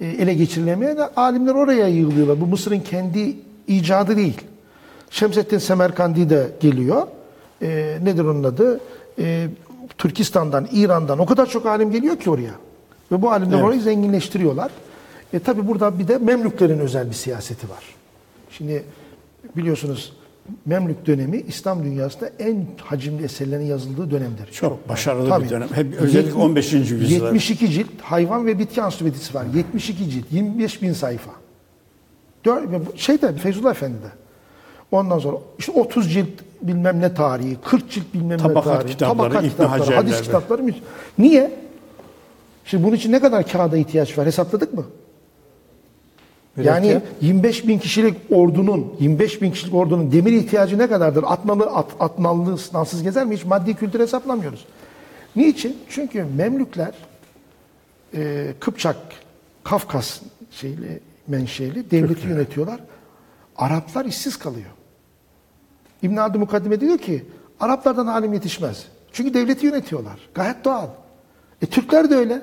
E, ele geçirilemeye de alimler oraya yığılıyorlar. Bu Mısır'ın kendi icadı değil. Şemsettin Semerkandi de geliyor. E, nedir onun adı? E, Türkistan'dan, İran'dan o kadar çok alim geliyor ki oraya. Ve bu alimler Evet. orayı zenginleştiriyorlar. E, tabi burada bir de Memlüklerin özel bir siyaseti var. Şimdi biliyorsunuz Memlük dönemi İslam dünyasında en hacimli eserlerin yazıldığı dönemdir. Çok başarılı Tabii. bir dönem. Hep özellikle Yetmi- 15. yüzyılda. 72 cilt hayvan ve bitki ansiklopedisi var. 72 cilt, 25 bin sayfa. Şeyde Feyzullah Efendi'de. Ondan sonra işte 30 cilt bilmem ne tarihi, 40 cilt bilmem Tabakat ne tarihi, kitapları, İbn kitapları, Hacerler hadis kitapları. Niye? Şimdi bunun için ne kadar kağıda ihtiyaç var hesapladık mı? Yani Mürekkep. 25 bin kişilik ordunun, 25 bin kişilik ordunun demir ihtiyacı ne kadardır? Atnalı, at, atnalı sınavsız gezer mi? Hiç maddi kültür hesaplamıyoruz. Niçin? Çünkü Memlükler e, Kıpçak, Kafkas şeyli, menşeli devleti yönetiyorlar. Araplar işsiz kalıyor. İbn Haldun Mukaddime diyor ki Araplardan alim yetişmez. Çünkü devleti yönetiyorlar. Gayet doğal. E Türkler de öyle.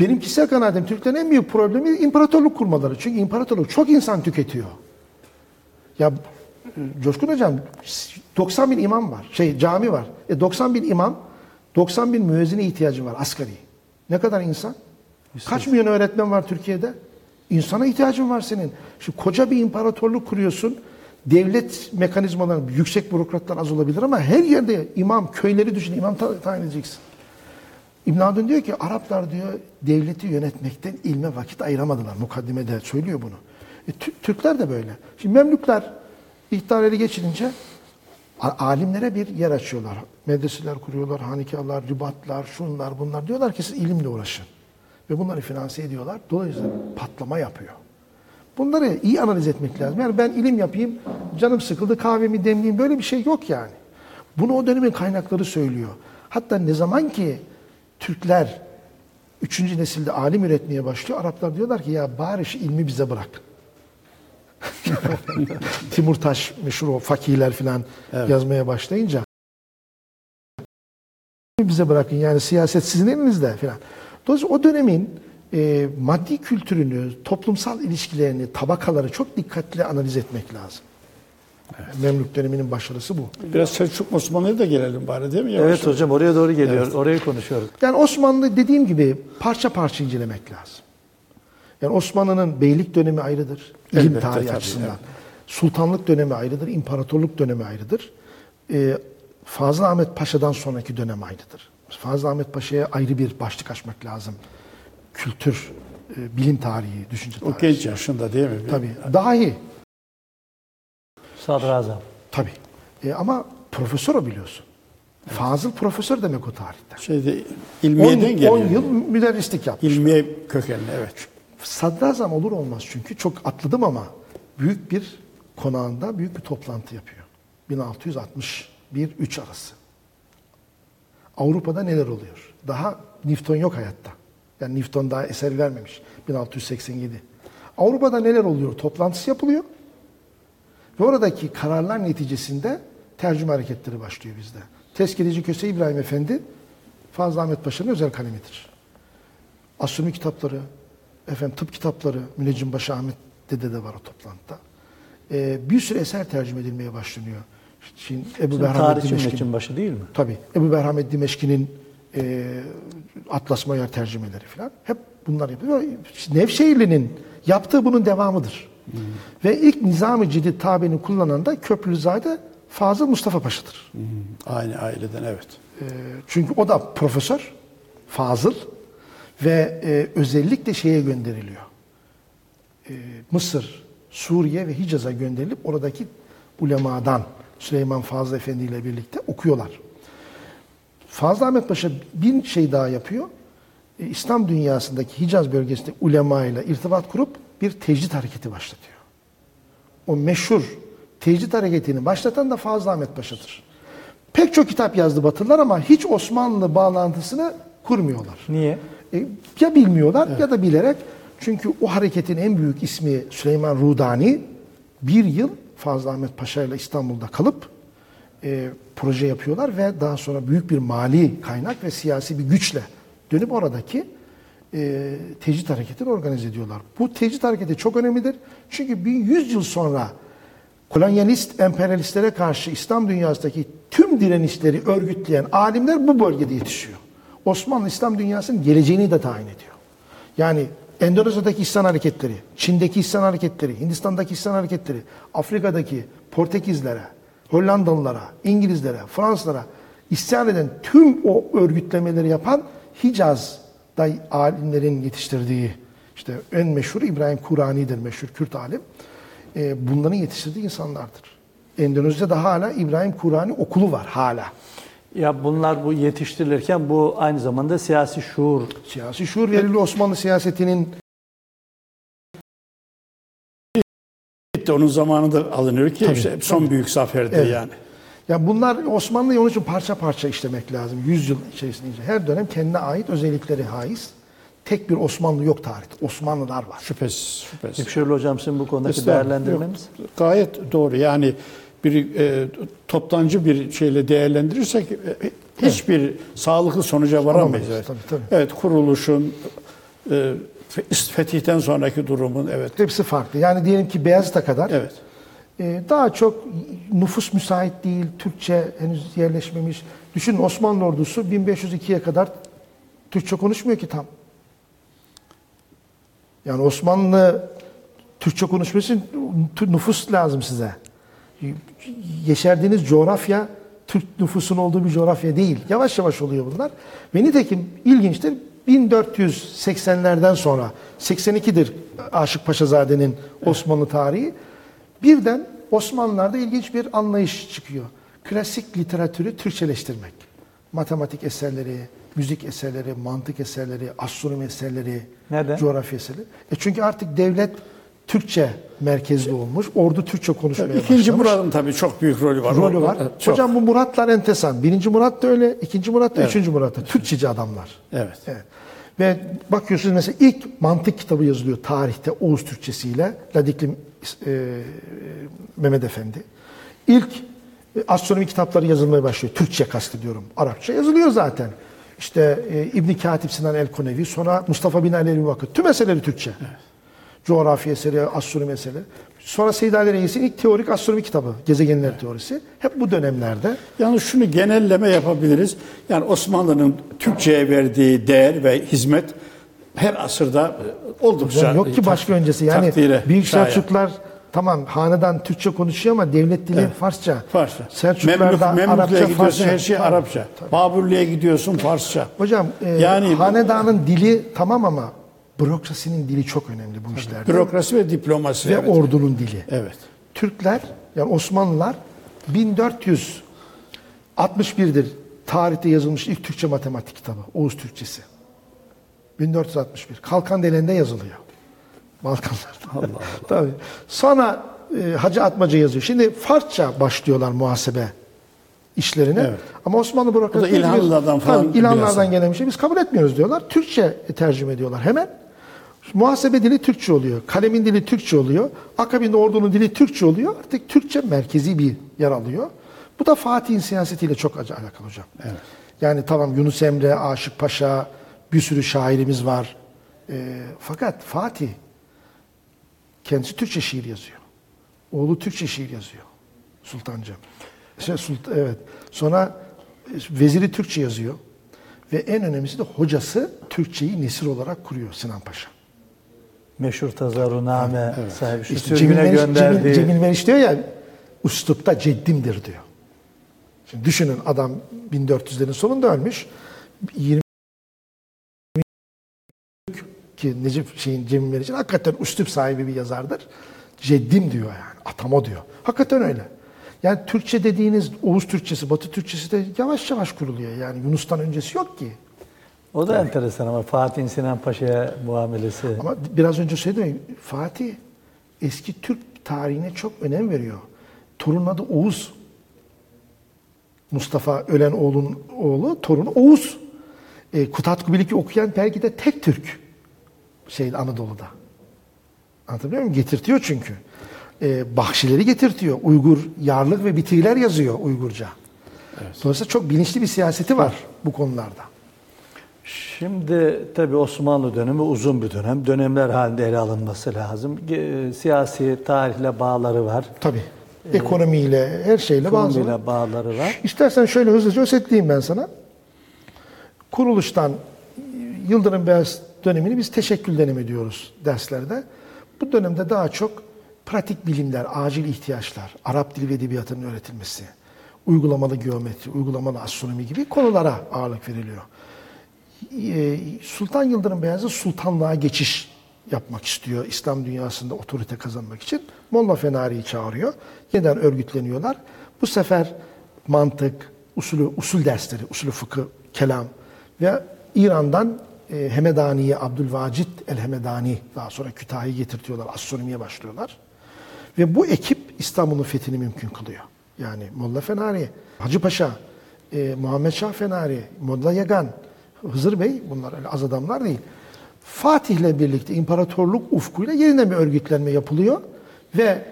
Benim kişisel kanaatim Türklerin en büyük problemi imparatorluk kurmaları. Çünkü imparatorluk çok insan tüketiyor. Ya Coşkun Hocam 90 bin imam var. Şey cami var. E 90 bin imam 90 bin müezzine ihtiyacı var asgari. Ne kadar insan? Kaç milyon öğretmen var Türkiye'de? İnsana ihtiyacın var senin. Şu koca bir imparatorluk kuruyorsun. Devlet mekanizmaları, yüksek bürokratlar az olabilir ama her yerde imam, köyleri düşün, imam ta- tayin edeceksin. İbn Haldun diyor ki Araplar diyor devleti yönetmekten ilme vakit ayıramadılar. Mukaddimede söylüyor bunu. E, Tü- Türkler de böyle. Şimdi Memlükler ihtareli geçirince a- alimlere bir yer açıyorlar. Medreseler kuruyorlar, hanikahlar, ribatlar, şunlar bunlar. Diyorlar ki siz ilimle uğraşın. Ve bunları finanse ediyorlar. Dolayısıyla patlama yapıyor. Bunları iyi analiz etmek lazım. Yani ben ilim yapayım, canım sıkıldı kahvemi demleyeyim böyle bir şey yok yani. Bunu o dönemin kaynakları söylüyor. Hatta ne zaman ki Türkler üçüncü nesilde alim üretmeye başlıyor, Araplar diyorlar ki ya bari şu ilmi bize bırak. Timurtaş meşhur o fakihler falan yazmaya başlayınca bize bırakın yani siyaset sizin elinizde falan. Dolayısıyla o dönemin e, maddi kültürünü, toplumsal ilişkilerini, tabakaları çok dikkatli analiz etmek lazım. Memlük döneminin başarısı bu. Biraz Selçuk Osmanlı'ya da gelelim bari değil mi? Yavaş Evet hocam oraya doğru geliyor. Orayı konuşuyoruz. Yani Osmanlı dediğim gibi parça parça incelemek lazım. Yani Osmanlı'nın beylik dönemi ayrıdır. İlim Elbette, tarihi tabii, açısından. evet. Sultanlık dönemi ayrıdır. imparatorluk dönemi ayrıdır. Ee, Fazıl Ahmet Paşa'dan sonraki dönem ayrıdır. Fazıl Ahmet Paşa'ya ayrı bir başlık açmak lazım. Kültür, e, bilim tarihi, düşünce O tarihi. genç yaşında değil mi? Tabii. Dahi. Sadrazam. Tabii. E, ama profesör o biliyorsun. Fazıl profesör demek o tarihte. Şeyde 10 ilmiyeden geliyor. yıl müderrislik yapmış. İlmiye kökenli evet. Sadrazam olur olmaz çünkü çok atladım ama büyük bir konağında büyük bir toplantı yapıyor. 1661-3 arası. Avrupa'da neler oluyor? Daha Newton yok hayatta. Yani Newton daha eser vermemiş. 1687. Avrupa'da neler oluyor? Toplantısı yapılıyor. Ve oradaki kararlar neticesinde tercüme hareketleri başlıyor bizde. Tezkereci Köse İbrahim Efendi Fazıl Ahmet Paşa'nın özel kalemidir. Astronomi kitapları, efendim tıp kitapları, Müneccimbaşı Ahmet Dede de var o toplantıda. Ee, bir sürü eser tercüme edilmeye başlanıyor. Şimdi Ebu Berhamet milletin başı değil mi? tabii Ebu Berhamet Dimeşki'nin e, Atlas Mayar tercümeleri falan hep bunlar yapıyor. Nevşehirli'nin yaptığı bunun devamıdır. Ve ilk Nizam-ı Cidid tabini kullanan da Köprülüzade Fazıl Mustafa Paşa'dır. Aynı aileden evet. E, çünkü o da profesör, Fazıl ve e, özellikle şeye gönderiliyor. E, Mısır, Suriye ve Hicaz'a gönderilip oradaki ulemadan Süleyman Fazıl Efendi ile birlikte okuyorlar. Fazıl Ahmet Paşa bir şey daha yapıyor. E, İslam dünyasındaki Hicaz bölgesinde ulema ile irtibat kurup bir tecrit hareketi başlatıyor. O meşhur tecrit hareketini başlatan da Fazıl Ahmet Paşa'dır. Pek çok kitap yazdı Batılılar ama hiç Osmanlı bağlantısını kurmuyorlar. Niye? E, ya bilmiyorlar ya da bilerek. Çünkü o hareketin en büyük ismi Süleyman Rudani bir yıl Fazıl Ahmet Paşa ile İstanbul'da kalıp e, proje yapıyorlar ve daha sonra büyük bir mali kaynak ve siyasi bir güçle dönüp oradaki e, tecrit hareketini organize ediyorlar. Bu tecrit hareketi çok önemlidir. Çünkü bir 100 yıl sonra kolonyalist emperyalistlere karşı İslam dünyasındaki tüm direnişleri örgütleyen alimler bu bölgede yetişiyor. Osmanlı İslam dünyasının geleceğini de tayin ediyor. Yani Endonezya'daki İslam hareketleri, Çin'deki İslam hareketleri, Hindistan'daki İslam hareketleri, Afrika'daki Portekizlere, Hollandalılara, İngilizlere, Fransızlara isyan eden tüm o örgütlemeleri yapan Hicaz'da alimlerin yetiştirdiği, işte en meşhur İbrahim Kurani'dir meşhur Kürt alim. Ee, bunların yetiştirdiği insanlardır. Endonezya'da hala İbrahim Kurani okulu var hala. Ya bunlar bu yetiştirilirken bu aynı zamanda siyasi şuur Siyasi şuur verili Osmanlı siyasetinin Bitti onun zamanında alınıyor ki işte son büyük zaferdi Evet. yani. Ya bunlar Osmanlı'yı onun için parça parça işlemek lazım. Yüzyıl içerisinde. Her dönem kendine ait özellikleri haiz. Tek bir Osmanlı yok tarihte. Osmanlılar var. Şüphesiz, şüphesiz. Yükşehirli Hocam sizin bu konudaki değerlendirmeniz? Yok, gayet doğru. Yani bir e, toptancı bir şeyle değerlendirirsek e, hiçbir sağlıklı sonuca varamayız. Evet. tabii, tabii. evet kuruluşun e, fe- fetihten sonraki durumun evet. Hepsi farklı. Yani diyelim ki Beyazıt'a kadar Evet. E, daha çok nüfus müsait değil. Türkçe henüz yerleşmemiş. Düşünün Osmanlı ordusu 1502'ye kadar Türkçe konuşmuyor ki tam. Yani Osmanlı Türkçe konuşması için nüfus lazım size. Yeşerdiğiniz coğrafya Türk nüfusun olduğu bir coğrafya değil. Yavaş yavaş oluyor bunlar. Ve nitekim ilginçtir 1480'lerden sonra 82'dir Aşık Paşazade'nin Osmanlı tarihi. Birden Osmanlılar'da ilginç bir anlayış çıkıyor. Klasik literatürü Türkçeleştirmek. Matematik eserleri, müzik eserleri, mantık eserleri, astronomi eserleri, Neden? coğrafya eserleri. E çünkü artık devlet Türkçe merkezli olmuş. Ordu Türkçe konuşmaya İkinci başlamış. Murat'ın tabii çok büyük rolü var. rolü var. evet, çok. Hocam bu Muratlar entesan. Birinci Murat da öyle, ikinci Murat da, üçüncü Murat da. Türkçeci adamlar. Evet. Evet. Ve bakıyorsunuz mesela ilk mantık kitabı yazılıyor tarihte Oğuz Türkçesiyle. Ladikli e, Mehmet Efendi. İlk e, astronomi kitapları yazılmaya başlıyor. Türkçe kastediyorum. Arapça yazılıyor zaten. İşte e, İbn Katip Sinan El Konevi, sonra Mustafa bin Ali El Vakıf. Tüm eserleri Türkçe. Coğrafya eseri, astronomi eseri. Sonra Seyyid Ali Reis'in ilk teorik astronomi kitabı, Gezegenler Teorisi. Hep bu dönemlerde. Yalnız şunu genelleme yapabiliriz. Yani Osmanlı'nın Türkçe'ye verdiği değer ve hizmet her asırda e, oldukça Yani yok ki başka öncesi. Yani Büyük. Selçuklar tamam hanedan Türkçe konuşuyor ama devlet dili Farsça. Farsça. Selçuklar'da Memlük, Memlük'e Arapça, gidiyorsun Farsça. her şey Tabii, Arapça. Babürlüğe gidiyorsun Farsça. Hocam e, Yani- hanedanın dili tamam ama bürokrasinin dili çok önemli bu işlerde. Bürokrasi ve diplomasi. Ve evet. ordunun dili. evet. Türkler yani Osmanlılar 1461'dir tarihte yazılmış ilk Türkçe matematik kitabı Oğuz Türkçesi. 1461. Kalkan Delen'de yazılıyor. Balkanlarda. Allah Allah. Tabii. Sonra e, Hacı Atmaca yazıyor. Şimdi Farsça başlıyorlar muhasebe işlerine. Evet. Ama Osmanlı bürokratları... İlhanlılardan falan Tabii, İlhanlılardan gelen bir şey. Biz kabul etmiyoruz diyorlar. Türkçe tercüme ediyorlar hemen. Muhasebe dili Türkçe oluyor. Kalemin dili Türkçe oluyor. Akabinde ordunun dili Türkçe oluyor. Artık Türkçe merkezi bir yer alıyor. Bu da Fatih'in siyasetiyle çok alakalı hocam. Yani tamam Yunus Emre, Aşık Paşa, bir sürü şairimiz var. Ee, fakat Fatih kendisi Türkçe şiir yazıyor. Oğlu Türkçe şiir yazıyor. Sultancığım. Şey, Sult- evet. Sonra e, veziri Türkçe yazıyor. Ve en önemlisi de hocası Türkçeyi nesir olarak kuruyor Sinan Paşa. Meşhur tazaruname sahibi şu İşte Cemil Meriç, gönderdiği. Cemil, Cemil Meriç diyor ya, üslupta ceddimdir diyor. Şimdi düşünün adam 1400'lerin sonunda ölmüş. 20 ki Necip şeyin Cemil Meriç'in hakikaten üslup sahibi bir yazardır. Ceddim diyor yani. Atamo diyor. Hakikaten öyle. Yani Türkçe dediğiniz Oğuz Türkçesi, Batı Türkçesi de yavaş yavaş kuruluyor. Yani Yunus'tan öncesi yok ki. O da enteresan ama Fatih Sinan Paşa'ya muamelesi. Ama biraz önce söyledim ya, Fatih eski Türk tarihine çok önem veriyor. Torunun adı Oğuz. Mustafa ölen oğlun oğlu, torunu Oğuz. E, Kutat Kubilik'i okuyan belki de tek Türk şey Anadolu'da. Anlatabiliyor muyum? Getirtiyor çünkü. e, bahşileri getirtiyor. Uygur yarlık ve bitiriler yazıyor Uygurca. Dolayısıyla çok bilinçli bir siyaseti var bu konularda. Şimdi tabii Osmanlı dönemi uzun bir dönem. Dönemler halinde ele alınması lazım. Siyasi tarihle bağları var. Tabii. Ekonomiyle, her şeyle bağları var. İstersen şöyle hızlıca özetleyeyim ben sana. Kuruluştan Yıldırım Beyaz dönemini biz teşekkül dönemi diyoruz derslerde. Bu dönemde daha çok pratik bilimler, acil ihtiyaçlar, Arap dili ve edebiyatının öğretilmesi, uygulamalı geometri, uygulamalı astronomi gibi konulara ağırlık veriliyor. Ee, Sultan Yıldırım Beyazıt sultanlığa geçiş yapmak istiyor İslam dünyasında otorite kazanmak için. Molla Fenari'yi çağırıyor. Yeniden örgütleniyorlar. Bu sefer mantık, usulü, usul dersleri, usulü fıkıh, kelam ve İran'dan e, Hemedani'ye Abdülvacit el-Hemedani daha sonra Kütahi getirtiyorlar, astronomiye başlıyorlar. Ve bu ekip İstanbul'un fethini mümkün kılıyor. Yani Molla Fenari, Hacı Paşa, e, Muhammed Şah Fenari, Molla Yagan, Hızır Bey bunlar öyle az adamlar değil. Fatih'le birlikte imparatorluk ufkuyla yeniden bir örgütlenme yapılıyor ve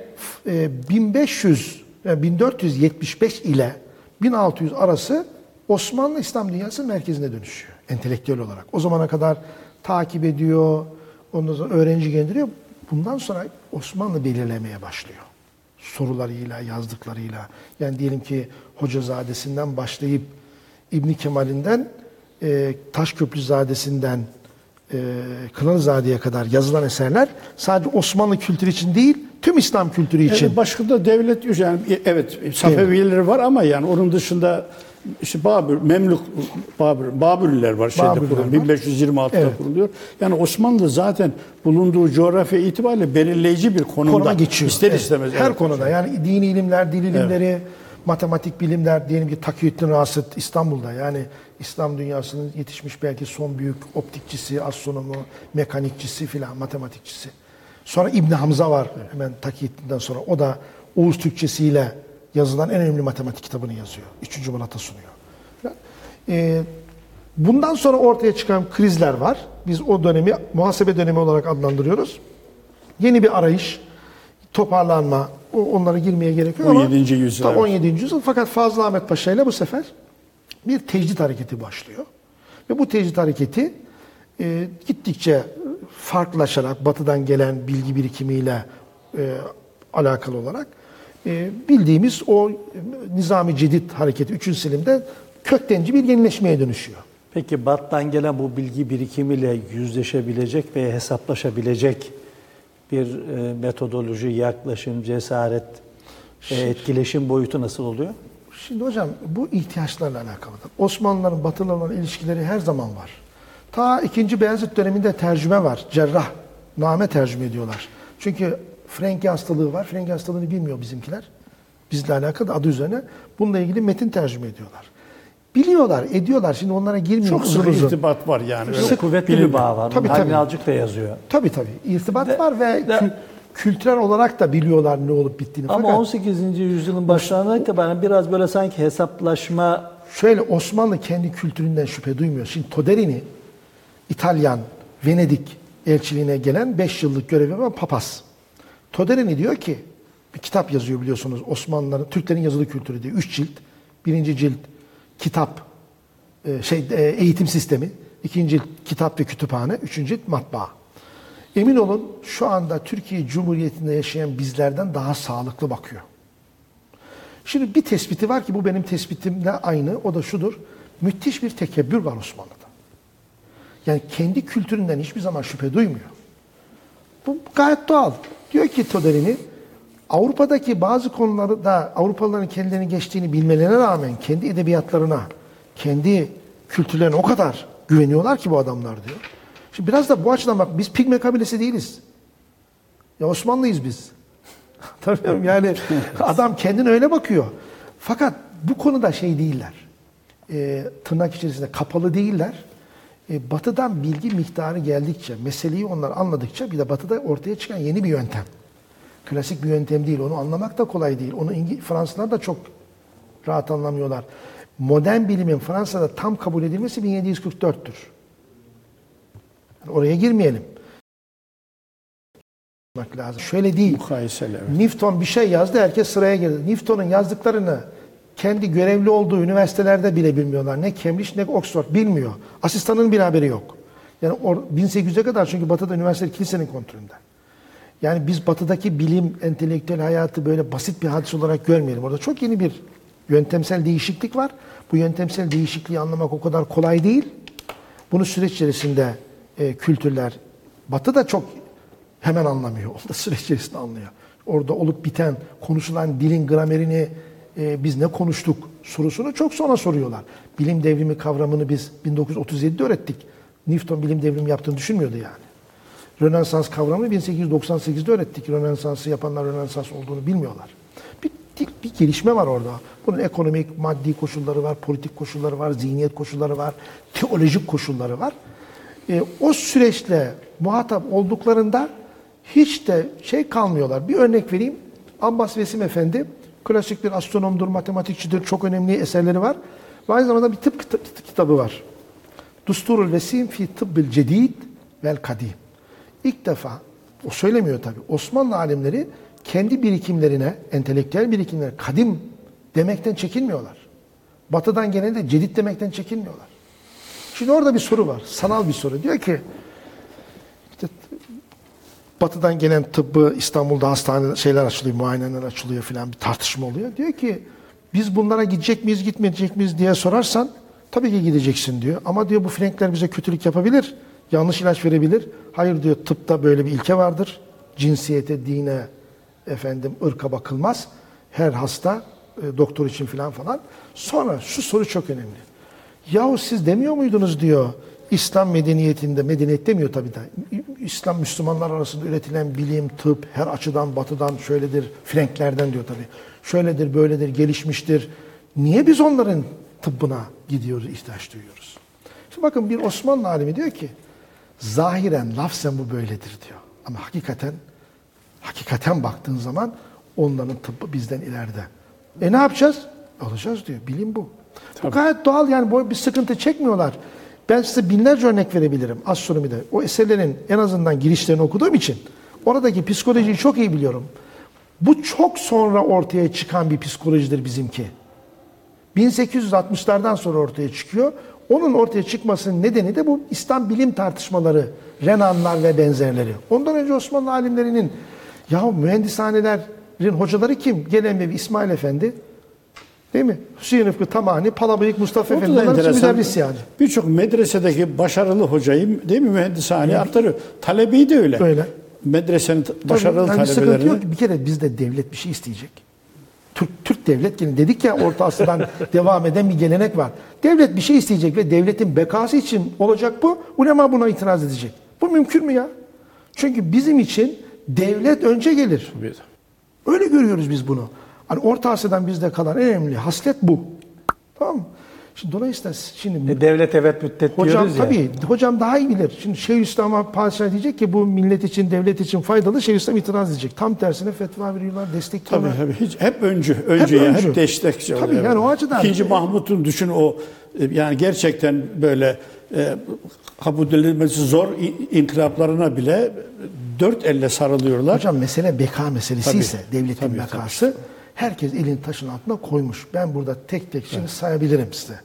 e, 1500 ve 1475 ile 1600 arası Osmanlı İslam dünyası merkezine dönüşüyor entelektüel olarak. O zamana kadar takip ediyor, ondan sonra öğrenci gönderiyor. Bundan sonra Osmanlı belirlemeye başlıyor. Sorularıyla, yazdıklarıyla. Yani diyelim ki Hocazadesi'nden başlayıp İbni Kemal'inden e, Taşköprüzadesi'nden e, Kınalızade'ye kadar yazılan eserler sadece Osmanlı kültürü için değil, tüm İslam kültürü için. Evet, başka da devlet yani evet Safevileri var ama yani onun dışında işte Babür, Memlük, Babür, Babürlüler var şeyde Babürler kuruluyor. var. 1526'da Evet. kuruluyor. Yani Osmanlı zaten bulunduğu coğrafya itibariyle belirleyici bir konumda. konuma geçiyor. İster Evet. istemez. Her evet. konuda yani dini ilimler, dil ilimleri, matematik bilimler, diyelim ki Takiyüddin Rasit İstanbul'da yani İslam dünyasının yetişmiş belki son büyük optikçisi, astronomu, mekanikçisi filan, matematikçisi. Sonra İbn Hamza var hemen Takiyüddin'den sonra. O da Oğuz Türkçesiyle yazılan en önemli matematik kitabını yazıyor. Üçüncü Murat'a sunuyor. Ee, bundan sonra ortaya çıkan krizler var. Biz o dönemi muhasebe dönemi olarak adlandırıyoruz. Yeni bir arayış, toparlanma, onlara girmeye gerek yok ama 17. yüzyıl, Ta evet. 17. yüzyıl fakat Fazıl Ahmet Paşa ile bu sefer bir tecdit hareketi başlıyor. Ve bu tecdit hareketi e, gittikçe farklılaşarak batıdan gelen bilgi birikimiyle e, alakalı olarak e, bildiğimiz o Nizami Cedid hareketi 3. Selim'de köktenci bir yenileşmeye dönüşüyor. Peki Bat'tan gelen bu bilgi birikimiyle yüzleşebilecek ve hesaplaşabilecek bir e, metodoloji, yaklaşım, cesaret, etkileşim boyutu nasıl oluyor? Şimdi hocam bu ihtiyaçlarla alakalıdır. Osmanlıların Batılılarla olan ilişkileri her zaman var. Ta 2. Beyazıt döneminde tercüme var. Cerrah, name tercüme ediyorlar. Çünkü Frenki hastalığı var. Frenki hastalığını bilmiyor bizimkiler. Bizle alakalı adı üzerine. Bununla ilgili metin tercüme ediyorlar. Biliyorlar, ediyorlar. Şimdi onlara girmiyorum Çok uzun uzun. irtibat var yani. Öyle Sık kuvvetli bilim- bir bağ var. Tabii, Tabii. Alcık da yazıyor. Tabii tabii. İrtibat De- var ve de- kü- kültürel olarak da biliyorlar ne olup bittiğini. Ama Fakat 18. yüzyılın başlarından itibaren biraz böyle sanki hesaplaşma Şöyle Osmanlı kendi kültüründen şüphe duymuyor. Şimdi Toderini İtalyan, Venedik elçiliğine gelen 5 yıllık görevi var papaz. Toderini diyor ki bir kitap yazıyor biliyorsunuz Osmanlıların, Türklerin yazılı kültürü diye 3 cilt. Birinci cilt kitap, e, şey e, eğitim sistemi. ikinci cilt kitap ve kütüphane. Üçüncü cilt matbaa. Emin olun şu anda Türkiye Cumhuriyeti'nde yaşayan bizlerden daha sağlıklı bakıyor. Şimdi bir tespiti var ki bu benim tespitimle aynı. O da şudur. Müthiş bir tekebbür var Osmanlı'da. Yani kendi kültüründen hiçbir zaman şüphe duymuyor. Bu gayet doğal. Diyor ki Toderini, Avrupa'daki bazı konuları da Avrupalıların kendilerini geçtiğini bilmelerine rağmen kendi edebiyatlarına, kendi kültürlerine o kadar güveniyorlar ki bu adamlar diyor. Şimdi biraz da bu açıdan bak biz Pigme kabilesi değiliz. Ya Osmanlıyız biz. Tabii yani adam kendine öyle bakıyor. Fakat bu konuda şey değiller. E, tırnak içerisinde kapalı değiller. E, batıdan bilgi miktarı geldikçe, meseleyi onlar anladıkça bir de batıda ortaya çıkan yeni bir yöntem. Klasik bir yöntem değil. Onu anlamak da kolay değil. Onu İngi- Fransızlar da çok rahat anlamıyorlar. Modern bilimin Fransa'da tam kabul edilmesi 1744'tür. Oraya girmeyelim. lazım. Şöyle değil. Mukayeseli evet. Newton bir şey yazdı, herkes sıraya girdi. Newton'un yazdıklarını kendi görevli olduğu üniversitelerde bile bilmiyorlar. Ne Cambridge ne Oxford bilmiyor. Asistanının bir haberi yok. Yani or- 1800'e kadar çünkü Batı'da üniversite kilisenin kontrolünde. Yani biz Batı'daki bilim, entelektüel hayatı böyle basit bir hadis olarak görmeyelim. Orada çok yeni bir yöntemsel değişiklik var. Bu yöntemsel değişikliği anlamak o kadar kolay değil. Bunu süreç içerisinde e, kültürler, Batı da çok hemen anlamıyor. Onu da süreç içerisinde anlıyor. Orada olup biten, konuşulan dilin gramerini e, biz ne konuştuk sorusunu çok sonra soruyorlar. Bilim devrimi kavramını biz 1937'de öğrettik. Newton bilim devrimi yaptığını düşünmüyordu yani. Rönesans kavramını 1898'de öğrettik. Rönesans'ı yapanlar Rönesans olduğunu bilmiyorlar. Bir, bir, bir gelişme var orada. Bunun ekonomik, maddi koşulları var, politik koşulları var, zihniyet koşulları var, teolojik koşulları var. E, o süreçle muhatap olduklarında hiç de şey kalmıyorlar. Bir örnek vereyim. Abbas Vesim Efendi klasik bir astronomdur, matematikçidir, çok önemli eserleri var. Ve aynı zamanda bir tıp kita- kitabı var. Dusturul Vesim fi tıbbil cedid vel kadim. İlk defa, o söylemiyor tabii, Osmanlı alimleri kendi birikimlerine, entelektüel birikimlerine kadim demekten çekinmiyorlar. Batıdan gelen de cedid demekten çekinmiyorlar. Şimdi orada bir soru var, sanal bir soru. Diyor ki, Batı'dan gelen tıbbı İstanbul'da hastane şeyler açılıyor, muayeneler açılıyor filan bir tartışma oluyor. Diyor ki biz bunlara gidecek miyiz, gitmeyecek miyiz diye sorarsan tabii ki gideceksin diyor. Ama diyor bu Frankler bize kötülük yapabilir, yanlış ilaç verebilir. Hayır diyor tıpta böyle bir ilke vardır. Cinsiyete, dine, efendim ırka bakılmaz. Her hasta e, doktor için filan falan. Sonra şu soru çok önemli. Yahu siz demiyor muydunuz diyor İslam medeniyetinde, medeniyet demiyor tabii de. İslam Müslümanlar arasında üretilen bilim, tıp her açıdan batıdan şöyledir, Franklerden diyor tabii. Şöyledir, böyledir, gelişmiştir. Niye biz onların tıbbına gidiyoruz, ihtiyaç duyuyoruz? Şimdi bakın bir Osmanlı alimi diyor ki zahiren, lafzen bu böyledir diyor. Ama hakikaten hakikaten baktığın zaman onların tıbbı bizden ileride. E ne yapacağız? Alacağız diyor. Bilim bu. Bu gayet doğal yani bir sıkıntı çekmiyorlar. Ben size binlerce örnek verebilirim astronomide. O eserlerin en azından girişlerini okuduğum için oradaki psikolojiyi çok iyi biliyorum. Bu çok sonra ortaya çıkan bir psikolojidir bizimki. 1860'lardan sonra ortaya çıkıyor. Onun ortaya çıkmasının nedeni de bu İslam bilim tartışmaları, Renanlar ve benzerleri. Ondan önce Osmanlı alimlerinin ya mühendishanelerin hocaları kim? Gelemevi İsmail Efendi, değil mi? Hüseyin Rıfkı Tamani, Palabıyık Mustafa Efendi. Bunlar hepsi müderris yani. Birçok medresedeki başarılı hocayı değil mi mühendishane aktarıyor. Talebeyi de öyle. Öyle. Medresenin başarılı Tabii, yani talebelerini. yok. Bir kere bizde devlet bir şey isteyecek. Türk, Türk devlet gelin dedik ya Orta Asya'dan devam eden bir gelenek var. Devlet bir şey isteyecek ve devletin bekası için olacak bu. Ulema buna itiraz edecek. Bu mümkün mü ya? Çünkü bizim için devlet önce gelir. Öyle görüyoruz biz bunu. Hani Orta Asya'dan bizde kalan en önemli haslet bu. Tamam mı? Şimdi dolayısıyla şimdi E, devlet evet müddet Hocam diyoruz ya. tabii hocam daha iyi bilir. Şimdi Şeyhülislam'a padişah diyecek ki bu millet için, devlet için faydalı. Şeyhülislam itiraz edecek. Tam tersine fetva veriyorlar, Tabii destekliyorlar. tabii. Hiç, hep öncü, öncü ya, öncü. hep destekçi Tabii, oluyor. yani o açıdan- İkinci Mahmut'un düşün o e, yani gerçekten böyle e, kabul edilmesi zor in- inkılaplarına bile dört elle sarılıyorlar. Hocam mesele beka meselesi Tabii, ise devletin tabii, tabii. Herkes elin taşın altına koymuş. Ben burada tek tek şimdi sayabilirim size.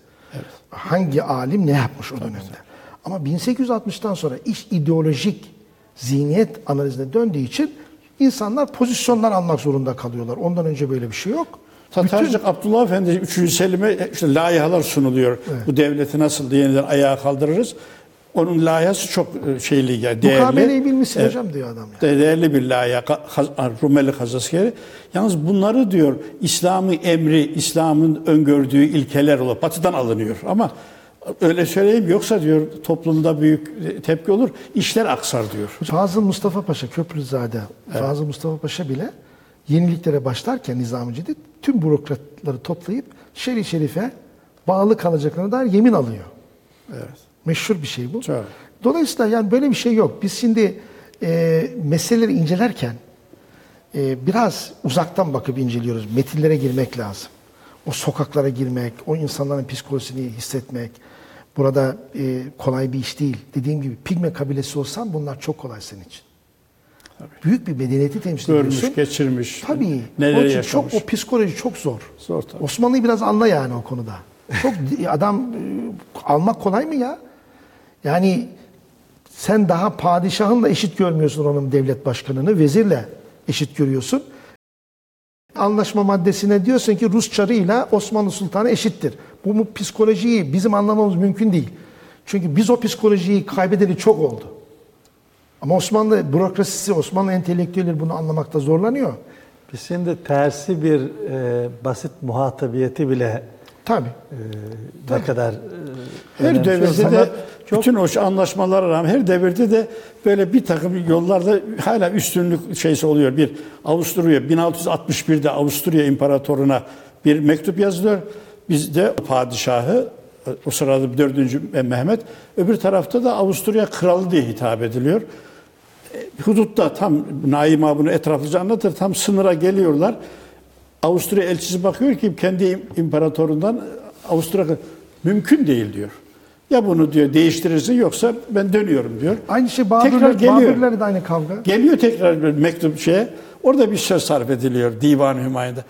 Hangi alim ne yapmış o dönemde. Ama 1860'tan sonra iş ideolojik zihniyet analizine döndüğü için insanlar pozisyonlar almak zorunda kalıyorlar. Ondan önce böyle bir şey yok. Tatarcık Abdullah Efendi 3. Selim'e işte layihalar sunuluyor. Bu devleti nasıl yeniden ayağa kaldırırız? Onun layihası çok e, şeyli yani değerli. Mukabeleyi bilmişsin hocam diyor adam ya. De- değerli bir layiha, Rumeli Kazaskeri. Yalnız bunları diyor İslam'ı emri, İslam'ın öngördüğü ilkeler olarak batıdan alınıyor. Ama öyle söyleyeyim yoksa diyor toplumda büyük tepki olur, işler aksar diyor. Fazıl Mustafa Paşa, Köprülüzade, Fazıl Mustafa Paşa bile yeniliklere başlarken Nizam-ı Cedid tüm bürokratları toplayıp şer-i şerife bağlı kalacaklarına dair yemin alıyor. Evet. Meşhur bir şey bu. Çok. Dolayısıyla yani böyle bir şey yok. Biz şimdi e, meseleleri incelerken e, biraz uzaktan bakıp inceliyoruz. Metinlere girmek lazım. O sokaklara girmek, o insanların psikolojisini hissetmek. Burada e, kolay bir iş değil. Dediğim gibi Pigme kabilesi olsan bunlar çok kolay senin için. Büyük bir medeniyeti temsil ediyorsun. Görmüş, geçirmiş. Tabii. Neler yaşamış. çok o psikoloji çok zor. Zor tabii. Osmanlı'yı biraz anla yani o konuda. Çok adam e, almak kolay mı ya? Yani sen daha padişahınla eşit görmüyorsun onun devlet başkanını, vezirle eşit görüyorsun. Anlaşma maddesine diyorsun ki Rus çarıyla Osmanlı Sultanı eşittir. Bu, bu psikolojiyi bizim anlamamız mümkün değil. Çünkü biz o psikolojiyi kaybedeli çok oldu. Ama Osmanlı bürokrasisi, Osmanlı entelektüelleri bunu anlamakta zorlanıyor. Biz şimdi tersi bir e, basit muhatabiyeti bile Tabii. e, ne kadar e, Her devirde de çok bütün o anlaşmalara rağmen her devirde de böyle bir takım yollarda hala üstünlük şeysi oluyor. Bir Avusturya 1661'de Avusturya İmparatoruna bir mektup yazılıyor. Bizde padişahı o sırada 4. Mehmet öbür tarafta da Avusturya kralı diye hitap ediliyor. E, Hudutta tam Naim bunu etraflıca anlatır. Tam sınıra geliyorlar. Avusturya elçisi bakıyor ki kendi imparatorundan Avusturya mümkün değil diyor. Ya bunu diyor değiştirirsin yoksa ben dönüyorum diyor. Aynı şey Babürler. Babürler'de de aynı kavga. Geliyor tekrar bir mektup şeye. Orada bir söz sarf ediliyor Divan-ı Hümayun'da.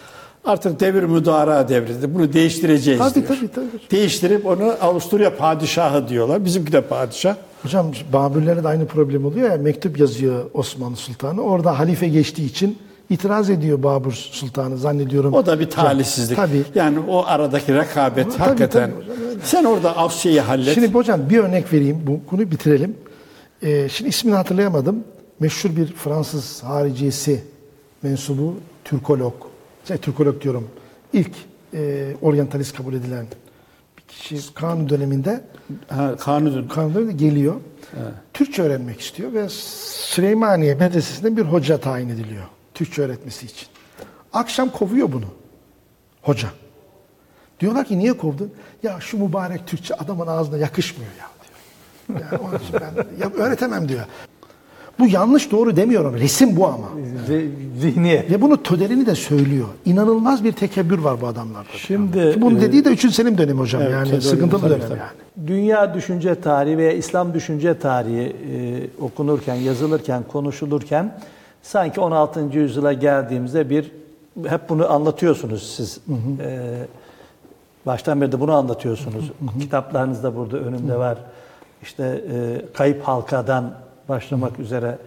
Artık devir müdara devridir. Bunu değiştireceğiz Tabii, diyor. tabii, tabii. Değiştirip onu Avusturya padişahı diyorlar. Bizimki de padişah. Hocam Babürlere de aynı problem oluyor ya mektup yazıyor Osmanlı Sultanı. Orada halife geçtiği için itiraz ediyor Babür Sultanı zannediyorum. O da bir talihsizlik. Tabii. Yani o aradaki rekabet Tabii, hakikaten. tabii hocam, Sen orada Asya'yı hallet. Şimdi hocam bir örnek vereyim. Bu konuyu bitirelim. Ee, şimdi ismini hatırlayamadım. Meşhur bir Fransız hariciyesi mensubu Türkolog. Şey, Türkolog diyorum. İlk e, oryantalist kabul edilen bir kişi Kanuni döneminde ha, kanun. Kanuni döneminde geliyor. Türkçe öğrenmek istiyor ve Süleymaniye Medresesi'nde bir hoca tayin ediliyor. Türkçe öğretmesi için. Akşam kovuyor bunu. Hoca. Diyorlar ki niye kovdun? Ya şu mübarek Türkçe adamın ağzına yakışmıyor ya diyor. Yani onun için ben ya öğretemem diyor. Bu yanlış doğru demiyorum. Resim bu ama. zi- zihniyet. Ve bunu Töder'ini de söylüyor. İnanılmaz bir tekebbür var bu adamlarda. Şimdi, Bunun e, dediği de 3. Selim dönemi hocam. Evet, yani sıkıntılı dönem tabii. yani. Dünya düşünce tarihi veya İslam düşünce tarihi e, okunurken, yazılırken, konuşulurken sanki 16. yüzyıla geldiğimizde bir hep bunu anlatıyorsunuz siz. E, baştan beri de bunu anlatıyorsunuz. Kitaplarınız da burada önümde var. İşte e, kayıp halkadan başlamak üzere.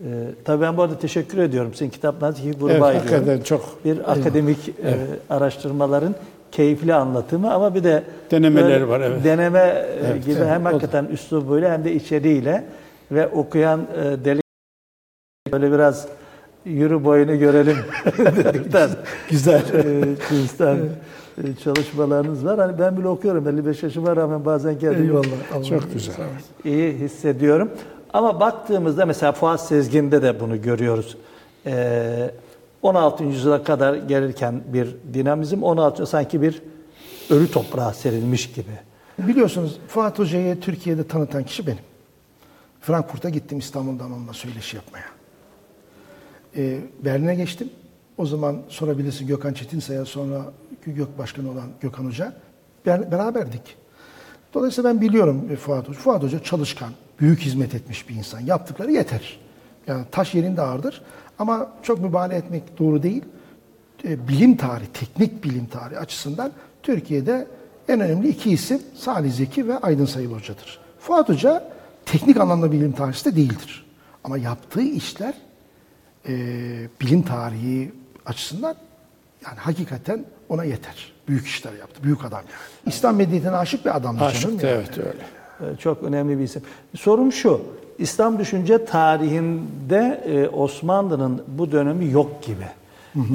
E, tabii ben bu arada teşekkür ediyorum. Sizin kitaplarınız iki gruba Evet, hakikaten çok. Bir akademik e, araştırmaların keyifli anlatımı ama bir de Denemeleri var, evet. Deneme e, Evet, gibi evet, hem hakikaten üslubuyla hem de içeriğiyle ve okuyan e, deli böyle biraz yürü boyunu görelim dedikten Güzel. cinsten e, çalışmalarınız var. Hani ben bile okuyorum. 55 yaşıma rağmen bazen kendimi Eyvallah. Allah Çok güzel. iyi hissediyorum. Ama baktığımızda mesela Fuat Sezgin'de de bunu görüyoruz. Ee, 16. yüzyıla kadar gelirken bir dinamizm, 16. sanki bir ölü toprağa serilmiş gibi. Biliyorsunuz Fuat Hoca'yı Türkiye'de tanıtan kişi benim. Frankfurt'a gittim İstanbul'dan onunla söyleşi yapmaya. Ee, Berlin'e geçtim. O zaman sorabilirsin Gökhan Çetinsay'a sonra GÖK Başkanı olan Gökhan Hoca. Ber- beraberdik. Dolayısıyla ben biliyorum e, Fuat Hoca. Fuat Hoca çalışkan, büyük hizmet etmiş bir insan. Yaptıkları yeter. Yani taş yerinde ağırdır. Ama çok mübalağa etmek doğru değil. E, bilim tarihi, teknik bilim tarihi açısından Türkiye'de en önemli iki isim Salih Zeki ve Aydın Sayılı Hoca'dır. Fuat Hoca teknik anlamda bilim tarihçisi de değildir. Ama yaptığı işler e, bilim tarihi açısından yani hakikaten ona yeter. Büyük işler yaptı. Büyük adam yani. İslam medeniyetine aşık bir adamdı canım. Aşıktı yani. evet öyle. Ee, Çok önemli bir isim. Sorum şu, İslam düşünce tarihinde e, Osmanlı'nın bu dönemi yok gibi.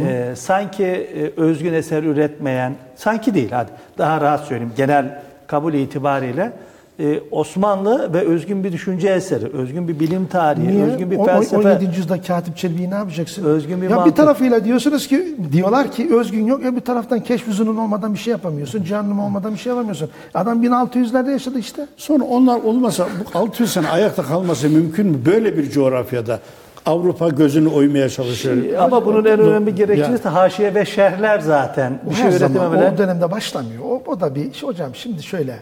Ee, sanki e, özgün eser üretmeyen, sanki değil hadi daha rahat söyleyeyim genel kabul itibariyle e, Osmanlı ve özgün bir düşünce eseri, özgün bir bilim tarihi, Niye? özgün bir O- o- felsefe. 17. yüzyılda Katip Çelebi'yi ne yapacaksın? Özgün bir ya mantık. bir tarafıyla diyorsunuz ki diyorlar ki özgün yok ya bir taraftan keşfüzünün olmadan bir şey yapamıyorsun. Cehennem olmadan bir şey yapamıyorsun. Adam 1600'lerde yaşadı işte. Sonra onlar olmasa bu 600 sene ayakta kalması mümkün mü? Böyle bir coğrafyada Avrupa gözünü oymaya çalışıyor. Ama bunun en önemli gerekçesi de haşiye ve şerhler zaten. O Bir şey her zaman üretememeler. o dönemde başlamıyor. O, o da bir şey hocam şimdi şöyle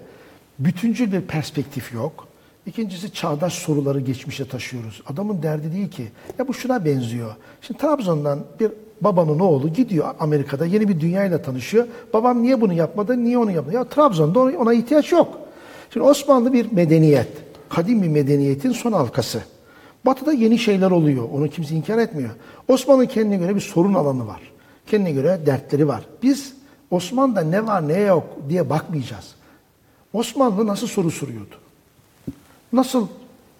bütüncül bir perspektif yok. İkincisi çağdaş soruları geçmişe taşıyoruz. Adamın derdi değil ki. Ya bu şuna benziyor. Şimdi Trabzon'dan bir babanın oğlu gidiyor Amerika'da yeni bir dünyayla tanışıyor. Babam niye bunu yapmadı, niye onu yapmadı? Ya Trabzon'da ona- ihtiyaç yok. Şimdi Osmanlı bir medeniyet. Kadim bir medeniyetin son halkası. Batı'da yeni şeyler oluyor. Onu kimse inkar etmiyor. Osmanlı'nın kendine göre bir sorun alanı var. Kendine göre dertleri var. Biz Osmanlı'da ne var ne yok diye bakmayacağız. Osmanlı nasıl soru soruyordu? Nasıl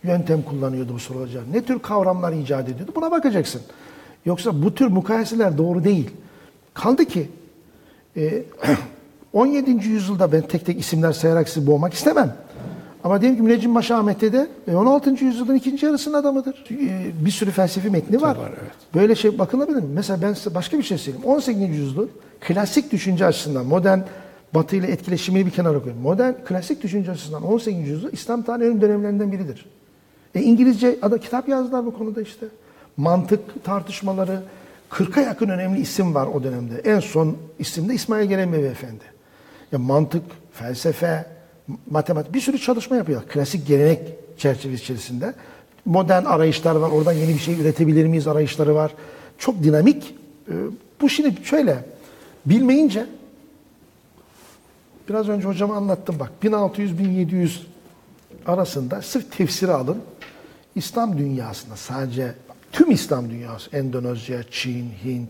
yöntem kullanıyordu bu sorular? Ne tür kavramlar icat ediyordu? Buna bakacaksın. Yoksa bu tür mukayeseler doğru değil. Kaldı ki e, 17. yüzyılda ben tek tek isimler sayarak sizi boğmak istemem. Ama diyelim ki Müneccim Paşa Ahmet Dede e, 16. yüzyılın ikinci yarısının adamıdır. E, Bir sürü felsefi metni var. var, evet. Böyle şey bakılabilir mi? Mesela ben size başka bir şey söyleyeyim. 18. yüzyılın klasik düşünce açısından modern Batı ile etkileşimini bir kenara koyun. Modern klasik düşünce açısından 18. yüzyıl İslam tarihinin dönemlerinden biridir. E, İngilizce ada kitap yazdılar bu konuda işte. Mantık tartışmaları 40'a yakın önemli isim var o dönemde. En son isim de İsmail Gelemevi Efendi. Ya mantık, felsefe, matematik bir sürü çalışma yapıyor. Klasik gelenek çerçevesi içerisinde. Modern arayışlar var. Oradan yeni bir şey üretebilir miyiz arayışları var. Çok dinamik. Ee, Bu şimdi şöyle bilmeyince biraz önce hocama anlattım bak 1600-1700 arasında sırf tefsiri alın. İslam dünyasında sadece tüm İslam dünyası Endonezya, Çin, Hint,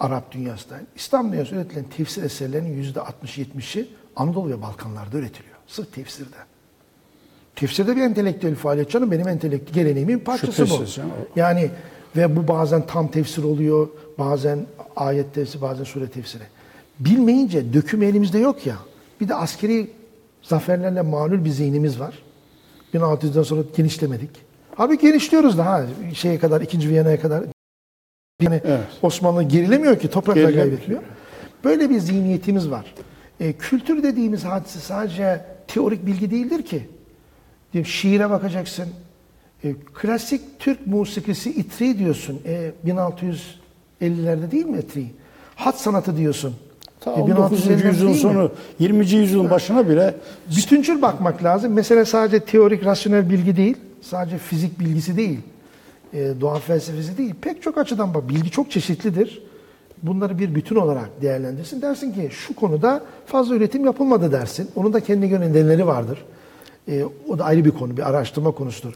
Arap dünyasında İslam dünyasında üretilen tefsir eserlerinin yüzde 60-70'i Anadolu ve Balkanlarda üretiliyor. Sırf tefsirde. Tefsirde bir entelektüel faaliyet canım benim entelektüel geleneğimin parçası bu. Şüphesiz canım. Yani ve bu bazen tam tefsir oluyor, bazen ayet tefsiri, bazen sure tefsiri. Bilmeyince döküm elimizde yok ya. Bir de askeri zaferlerle mağlul bir zihnimiz var. 1600'den sonra genişlemedik. Halbuki genişliyoruz da ha şeye kadar, ikinci Viyana'ya kadar. Yani Evet. Osmanlı gerilemiyor ki, Gerilemiyor. kaybetmiyor. Böyle bir zihniyetimiz var. E, kültür dediğimiz hadise sadece teorik bilgi değildir ki. Şiire bakacaksın. E, klasik Türk musikisi itri diyorsun. E, 1650'lerde değil mi itri? Hat sanatı diyorsun. Ta E, 19. 1650'lerde yüzyılın değil mi? sonu, 20. yüzyılın başına bile Bütüncül bakmak lazım. Mesele sadece teorik, rasyonel bilgi değil. Sadece fizik bilgisi değil. E, doğa felsefesi değil. Pek çok açıdan bak. Bilgi çok çeşitlidir. Bunları bir bütün olarak değerlendirsin. Dersin ki şu konuda fazla üretim yapılmadı dersin. Onun da kendi göre nedenleri vardır. E, o da ayrı bir konu, bir araştırma konusudur.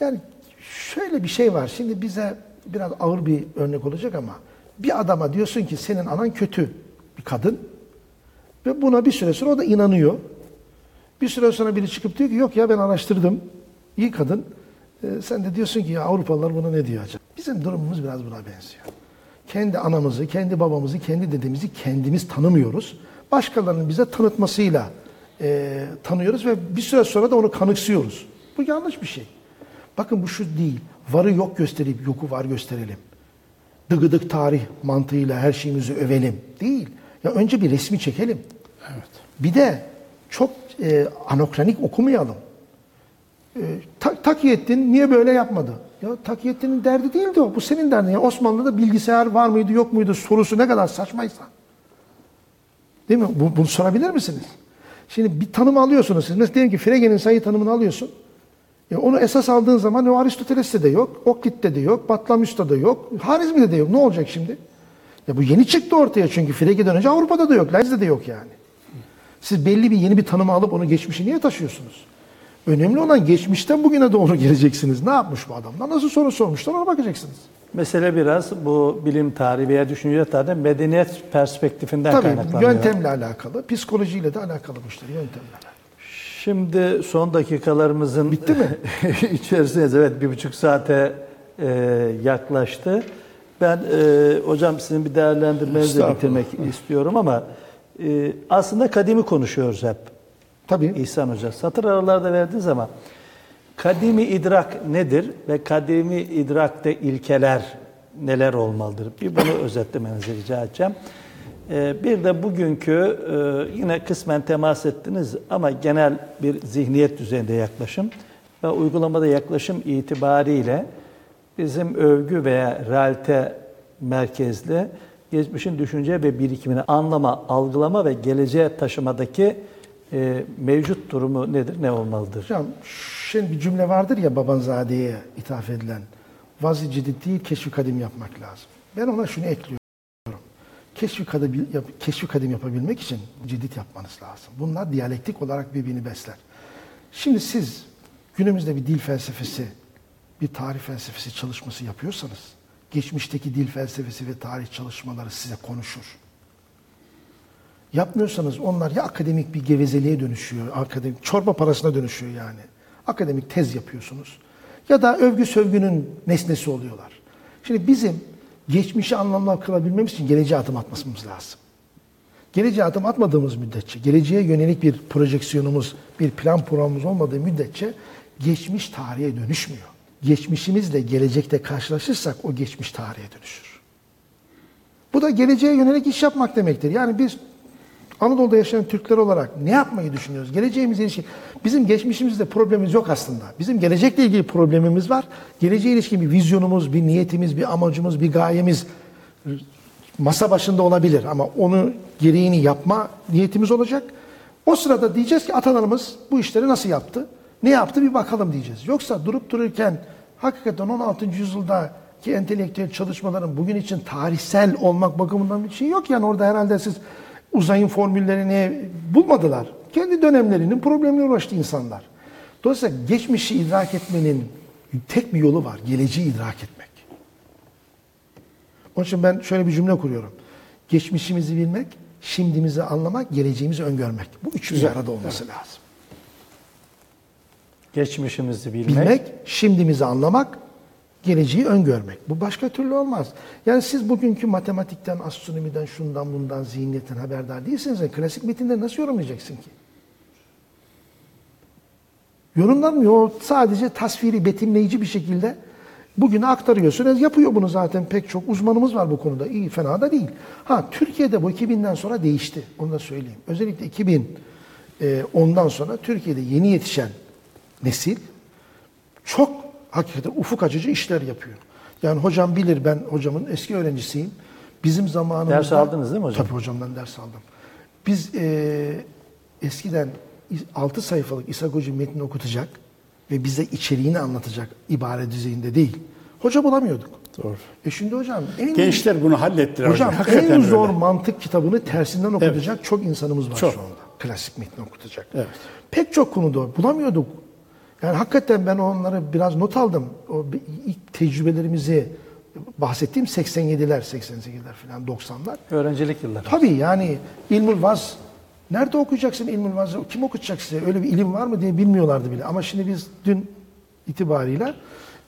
Yani şöyle bir şey var. Şimdi bize biraz ağır bir örnek olacak ama bir adama diyorsun ki senin anan kötü bir kadın ve buna bir süre sonra o da inanıyor. Bir süre sonra biri çıkıp diyor ki yok ya ben araştırdım. İyi kadın. Ee, sen de diyorsun ki ya Avrupalılar buna ne diyor acaba? Bizim durumumuz biraz buna benziyor. Kendi anamızı, kendi babamızı, kendi dedemizi kendimiz tanımıyoruz. Başkalarının bize tanıtmasıyla e, tanıyoruz ve bir süre sonra da onu kanıksıyoruz. Bu yanlış bir şey. Bakın bu şu değil. Varı yok gösterip yoku var gösterelim. Dıgıdık tarih mantığıyla her şeyimizi övelim. Değil. Ya önce bir resmi çekelim. Bir de çok e, anokronik okumayalım. E, Ta- Takiyettin niye böyle yapmadı? Ya Takiyettin'in derdi değildi o. Bu senin derdin. Ya Osmanlı'da bilgisayar var mıydı yok muydu sorusu ne kadar saçmaysa. Değil mi? Bu- Bunu sorabilir misiniz? Şimdi bir tanım alıyorsunuz siz. Mesela diyelim ki Frege'nin sayı tanımını alıyorsun. E onu esas aldığın zaman o Aristoteles'te de yok, Oklit'te de yok, Batlamyus'ta da yok, Harizmi'de de yok. Ne olacak şimdi? Ya bu yeni çıktı ortaya çünkü Frege'den önce Avrupa'da da yok, Leibniz'de de yok yani. Siz belli bir yeni bir tanımı alıp onu geçmişi niye taşıyorsunuz? Önemli olan geçmişten bugüne doğru geleceksiniz. Ne yapmış bu adamlar? Nasıl soru sormuşlar ona bakacaksınız. Mesele biraz bu bilim tarihi veya düşünce tarihi medeniyet perspektifinden Tabii kaynaklanıyor. yöntemle alakalı, psikolojiyle de alakalı bu işler, yöntemle alakalı. Şimdi son dakikalarımızın Bitti mi? içerisindeyiz. Evet bir buçuk saate e, yaklaştı. Ben e, hocam sizin bir değerlendirmenizi bitirmek istiyorum ama e, aslında kadimi konuşuyoruz hep. Tabii. İhsan Hoca. Satır aralarda verdiğiniz ama kadimi idrak nedir ve kadimi idrakte ilkeler neler olmalıdır? Bir bunu özetlemenizi rica edeceğim. Ee, Bir de bugünkü e, yine kısmen temas ettiniz ama genel bir zihniyet düzeyinde yaklaşım ve uygulamada yaklaşım itibariyle bizim övgü veya realite merkezli geçmişin düşünce ve birikimini anlama, algılama ve geleceğe taşımadaki e, mevcut durumu nedir, ne olmalıdır? Hocam şimdi bir cümle vardır ya Babanzade'ye ithaf edilen. Vazı cidid değil, keşfi kadim yapmak lazım. Ben ona şunu ekliyorum. Keşfi kadim, yap, keşfi kadim yapabilmek için cidid yapmanız lazım. Bunlar diyalektik olarak birbirini besler. Şimdi siz günümüzde bir dil felsefesi, bir tarih felsefesi çalışması yapıyorsanız, geçmişteki dil felsefesi ve tarih çalışmaları size konuşur. Yapmıyorsanız onlar ya akademik bir gevezeliğe dönüşüyor, akademik çorba parasına dönüşüyor yani. Akademik tez yapıyorsunuz. Ya da övgü sövgünün nesnesi oluyorlar. Şimdi bizim geçmişi anlamlı kılabilmemiz için geleceğe adım atmamız lazım. Geleceğe adım atmadığımız müddetçe, geleceğe yönelik bir projeksiyonumuz, bir plan programımız olmadığı müddetçe geçmiş tarihe dönüşmüyor. Geçmişimizle gelecekte karşılaşırsak o geçmiş tarihe dönüşür. Bu da geleceğe yönelik iş yapmak demektir. Yani biz Anadolu'da yaşayan Türkler olarak ne yapmayı düşünüyoruz? Geleceğimize ilişkin. Bizim geçmişimizde problemimiz yok aslında. Bizim gelecekle ilgili problemimiz var. Geleceğe ilişkin bir vizyonumuz, bir niyetimiz, bir amacımız, bir gayemiz masa başında olabilir ama onu gereğini yapma niyetimiz olacak. O sırada diyeceğiz ki atalarımız bu işleri nasıl yaptı? Ne yaptı bir bakalım diyeceğiz. Yoksa durup dururken hakikaten 16. yüzyıldaki entelektüel çalışmaların bugün için tarihsel olmak bakımından bir şey yok. Yani orada herhalde siz uzayın formüllerini bulmadılar. Kendi dönemlerinin problemleri uğraştı insanlar. Dolayısıyla geçmişi idrak etmenin tek bir yolu var. Geleceği idrak etmek. Onun için ben şöyle bir cümle kuruyorum. Geçmişimizi bilmek, şimdimizi anlamak, geleceğimizi öngörmek. Bu üçü bir arada olması lazım. Geçmişimizi bilmek, Bilmek, şimdimizi anlamak, geleceği öngörmek. Bu başka türlü olmaz. Yani siz bugünkü matematikten, astronomiden, şundan bundan, zihniyetten haberdar değilseniz de klasik metinleri nasıl yorumlayacaksın ki? Yorumlanmıyor. O sadece tasviri, betimleyici bir şekilde bugüne aktarıyorsun. E, Yapıyor bunu zaten pek çok uzmanımız var bu konuda. İyi, fena da değil. Ha Türkiye'de bu 2000'den sonra değişti. Onu da söyleyeyim. Özellikle 2000 e, ondan sonra Türkiye'de yeni yetişen nesil çok hakikaten ufuk açıcı işler yapıyor. Yani hocam bilir ben hocamın eski öğrencisiyim. Bizim zamanımızda... Ders aldınız değil mi hocam? Tabii hocamdan ders aldım. Biz e, eskiden 6 sayfalık İsagoji metnini okutacak ve bize içeriğini anlatacak ibare düzeyinde değil. Hoca bulamıyorduk. Doğru. E şimdi hocam en, Gençler bunu hallettiler. hocam Hakikaten en zor öyle. mantık kitabını tersinden okutacak çok insanımız var Çok. şu anda. Klasik metni okutacak. Evet. Pek çok konuda bulamıyorduk. Yani hakikaten ben onları biraz not aldım. O ilk tecrübelerimizi bahsettiğim 87'ler, 88'ler falan 90'lar. öğrencilik yılları. Tabii yani ilmül vaz nerede okuyacaksın ilmül vazı? Kim okutacak size? Öyle bir ilim var mı diye bilmiyorlardı bile. Ama şimdi biz dün itibariyle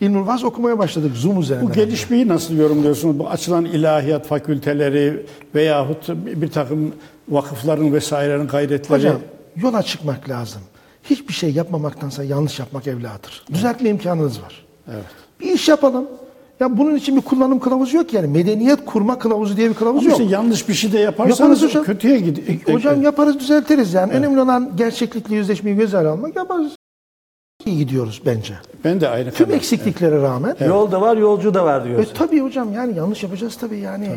ilmül vaz okumaya başladık Zoom üzerinden. Bu gelişmeyi nasıl yorumluyorsunuz? Bu açılan ilahiyat fakülteleri veyahut bir takım vakıfların vesairelerin gayretleri. Hocam yola çıkmak lazım. Hiçbir şey yapmamaktansa yanlış yapmak evladır. Düzeltme imkanınız var. Evet. Bir iş yapalım. Ya bunun için bir kullanım kılavuzu yok yani. Medeniyet kurma kılavuzu diye bir kılavuz Ama yok. işte yanlış bir şey de yaparsanız hocam. kötüye gidiyor. E, hocam yaparız düzeltiriz yani. Önemli olan gerçeklikle yüzleşmeyi göze almak yaparız. İyi gidiyoruz bence. ben de aynı Tüm kadar. eksikliklere rağmen. Yol da var, yolcu da var E, diyorsun. tabii hocam yani yanlış yapacağız tabii yani.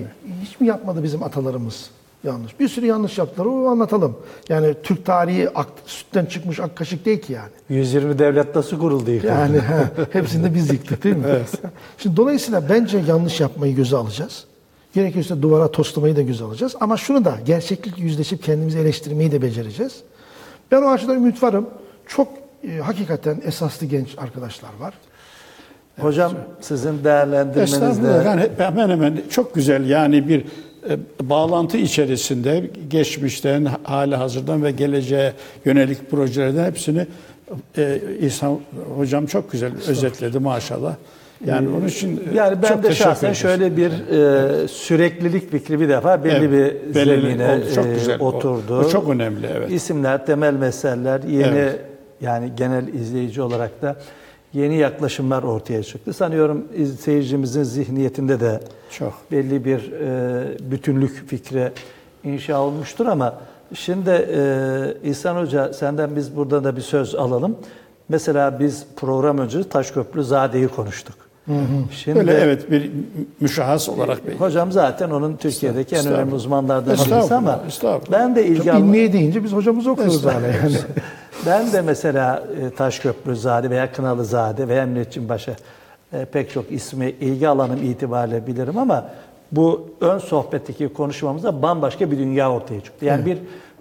Hiç mi yapmadı bizim atalarımız yanlış? Bir sürü yanlış yaptılar o anlatalım. Yani Türk tarihi ak, sütten çıkmış ak kaşık değil ki yani. 120 devlet nasıl kuruldu ilk? Yani ha, hepsini de biz yıktık değil mi? Şimdi dolayısıyla bence yanlış yapmayı göze alacağız. Gerekirse duvara toslamayı da göze alacağız. Ama şunu da gerçeklikle yüzleşip kendimizi eleştirmeyi de becereceğiz. Ben o açıdan ümit varım. Çok e, hakikaten esaslı genç arkadaşlar var. Hocam sizin Estağfurullah. değerlendirmenizde Yani hemen hemen çok güzel yani bir bağlantı içerisinde geçmişten, hali hazırdan ve geleceğe yönelik projelerden hepsini e, İhsan hocam çok güzel özetledi maşallah. Yani onun için e, yani ben çok de şahsen şöyle bir e, süreklilik fikri bir defa belli Evet, bir belirli zemine oldu. Çok e, güzel. O- oturdu. o çok önemli, evet. İsimler, temel meseleler, yeni Evet. yani genel izleyici olarak da yeni yaklaşımlar ortaya çıktı. Sanıyorum iz- seyircimizin zihniyetinde de Çok. belli bir e, bütünlük fikri inşa olmuştur ama şimdi e, İhsan Hoca senden biz burada da bir söz alalım. Mesela biz program önce Taşköprü Zade'yi konuştuk. Şimdi Böyle evet bir müşahhas olarak bir hocam zaten onun Türkiye'deki en önemli uzmanlardan birisi ama ben de ilgi Çok al- ilmiye deyince biz hocamızı okuyoruz hala yani. Ben de mesela e, Taşköprüzade veya Kınalızade veya Müneccimbaşı e, pek çok ismi ilgi alanım itibariyle bilirim ama bu ön sohbetteki konuşmamızda bambaşka bir dünya ortaya çıktı. Yani bir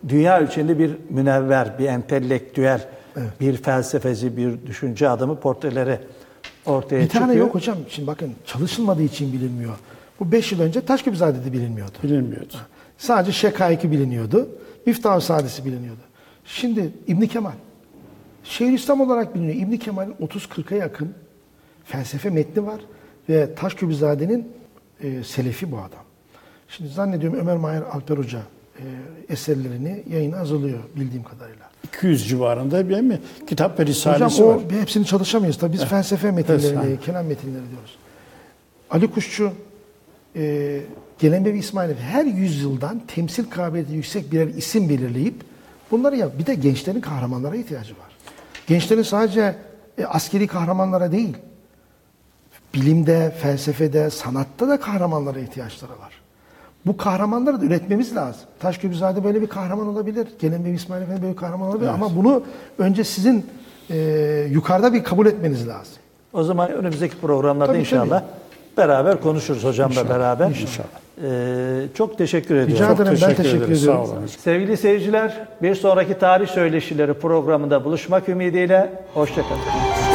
dünya ölçeğinde bir münevver, bir entelektüel, bir felsefeci, bir düşünce adamı portreleri ortaya Bir çıkıyor. tane yok hocam. Şimdi bakın çalışılmadığı için bilinmiyor. Bu 5 yıl önce Taşköprüzade'de bilinmiyordu. bilinmiyordu. Sadece Şekaiki biliniyordu. Miftah Sadesi biliniyordu. Şimdi İbn Kemal. Şeyhülislam olarak biliniyor. İbn Kemal'in 30-40'a yakın felsefe metni var ve Taşköprüzade'nin e, selefi bu adam. Şimdi zannediyorum Ömer Mahir Alper Hoca e, eserlerini yayına hazırlıyor bildiğim kadarıyla. 200 civarında değil mi? Kitap ve risalesi Hocam o var. hepsini çalışamayız. Tabii biz felsefe metinleri, Felsefe. kelam metinleri diyoruz. Ali Kuşçu, e, Gelenbevi İsmail her yüzyıldan temsil kabiliyeti yüksek birer isim belirleyip bunları yap. Bir de gençlerin kahramanlara ihtiyacı var. Gençlerin sadece e, askeri kahramanlara değil, bilimde, felsefede, sanatta da kahramanlara ihtiyaçları var. Bu kahramanları da üretmemiz lazım. Taşköprüzade böyle bir kahraman olabilir. Gelenbevi İsmail Efendi böyle bir kahraman olabilir. Ama bunu önce sizin e, yukarıda bir kabul etmeniz lazım. O zaman önümüzdeki programlarda Tabii, inşallah beraber konuşuruz hocamla beraber. İnşallah. Ee, çok teşekkür ediyorum. Rica ederim. Ben teşekkür ederiz. ediyorum. Sağ olun. Sevgili seyirciler, bir sonraki tarih söyleşileri programında buluşmak ümidiyle hoşçakalın.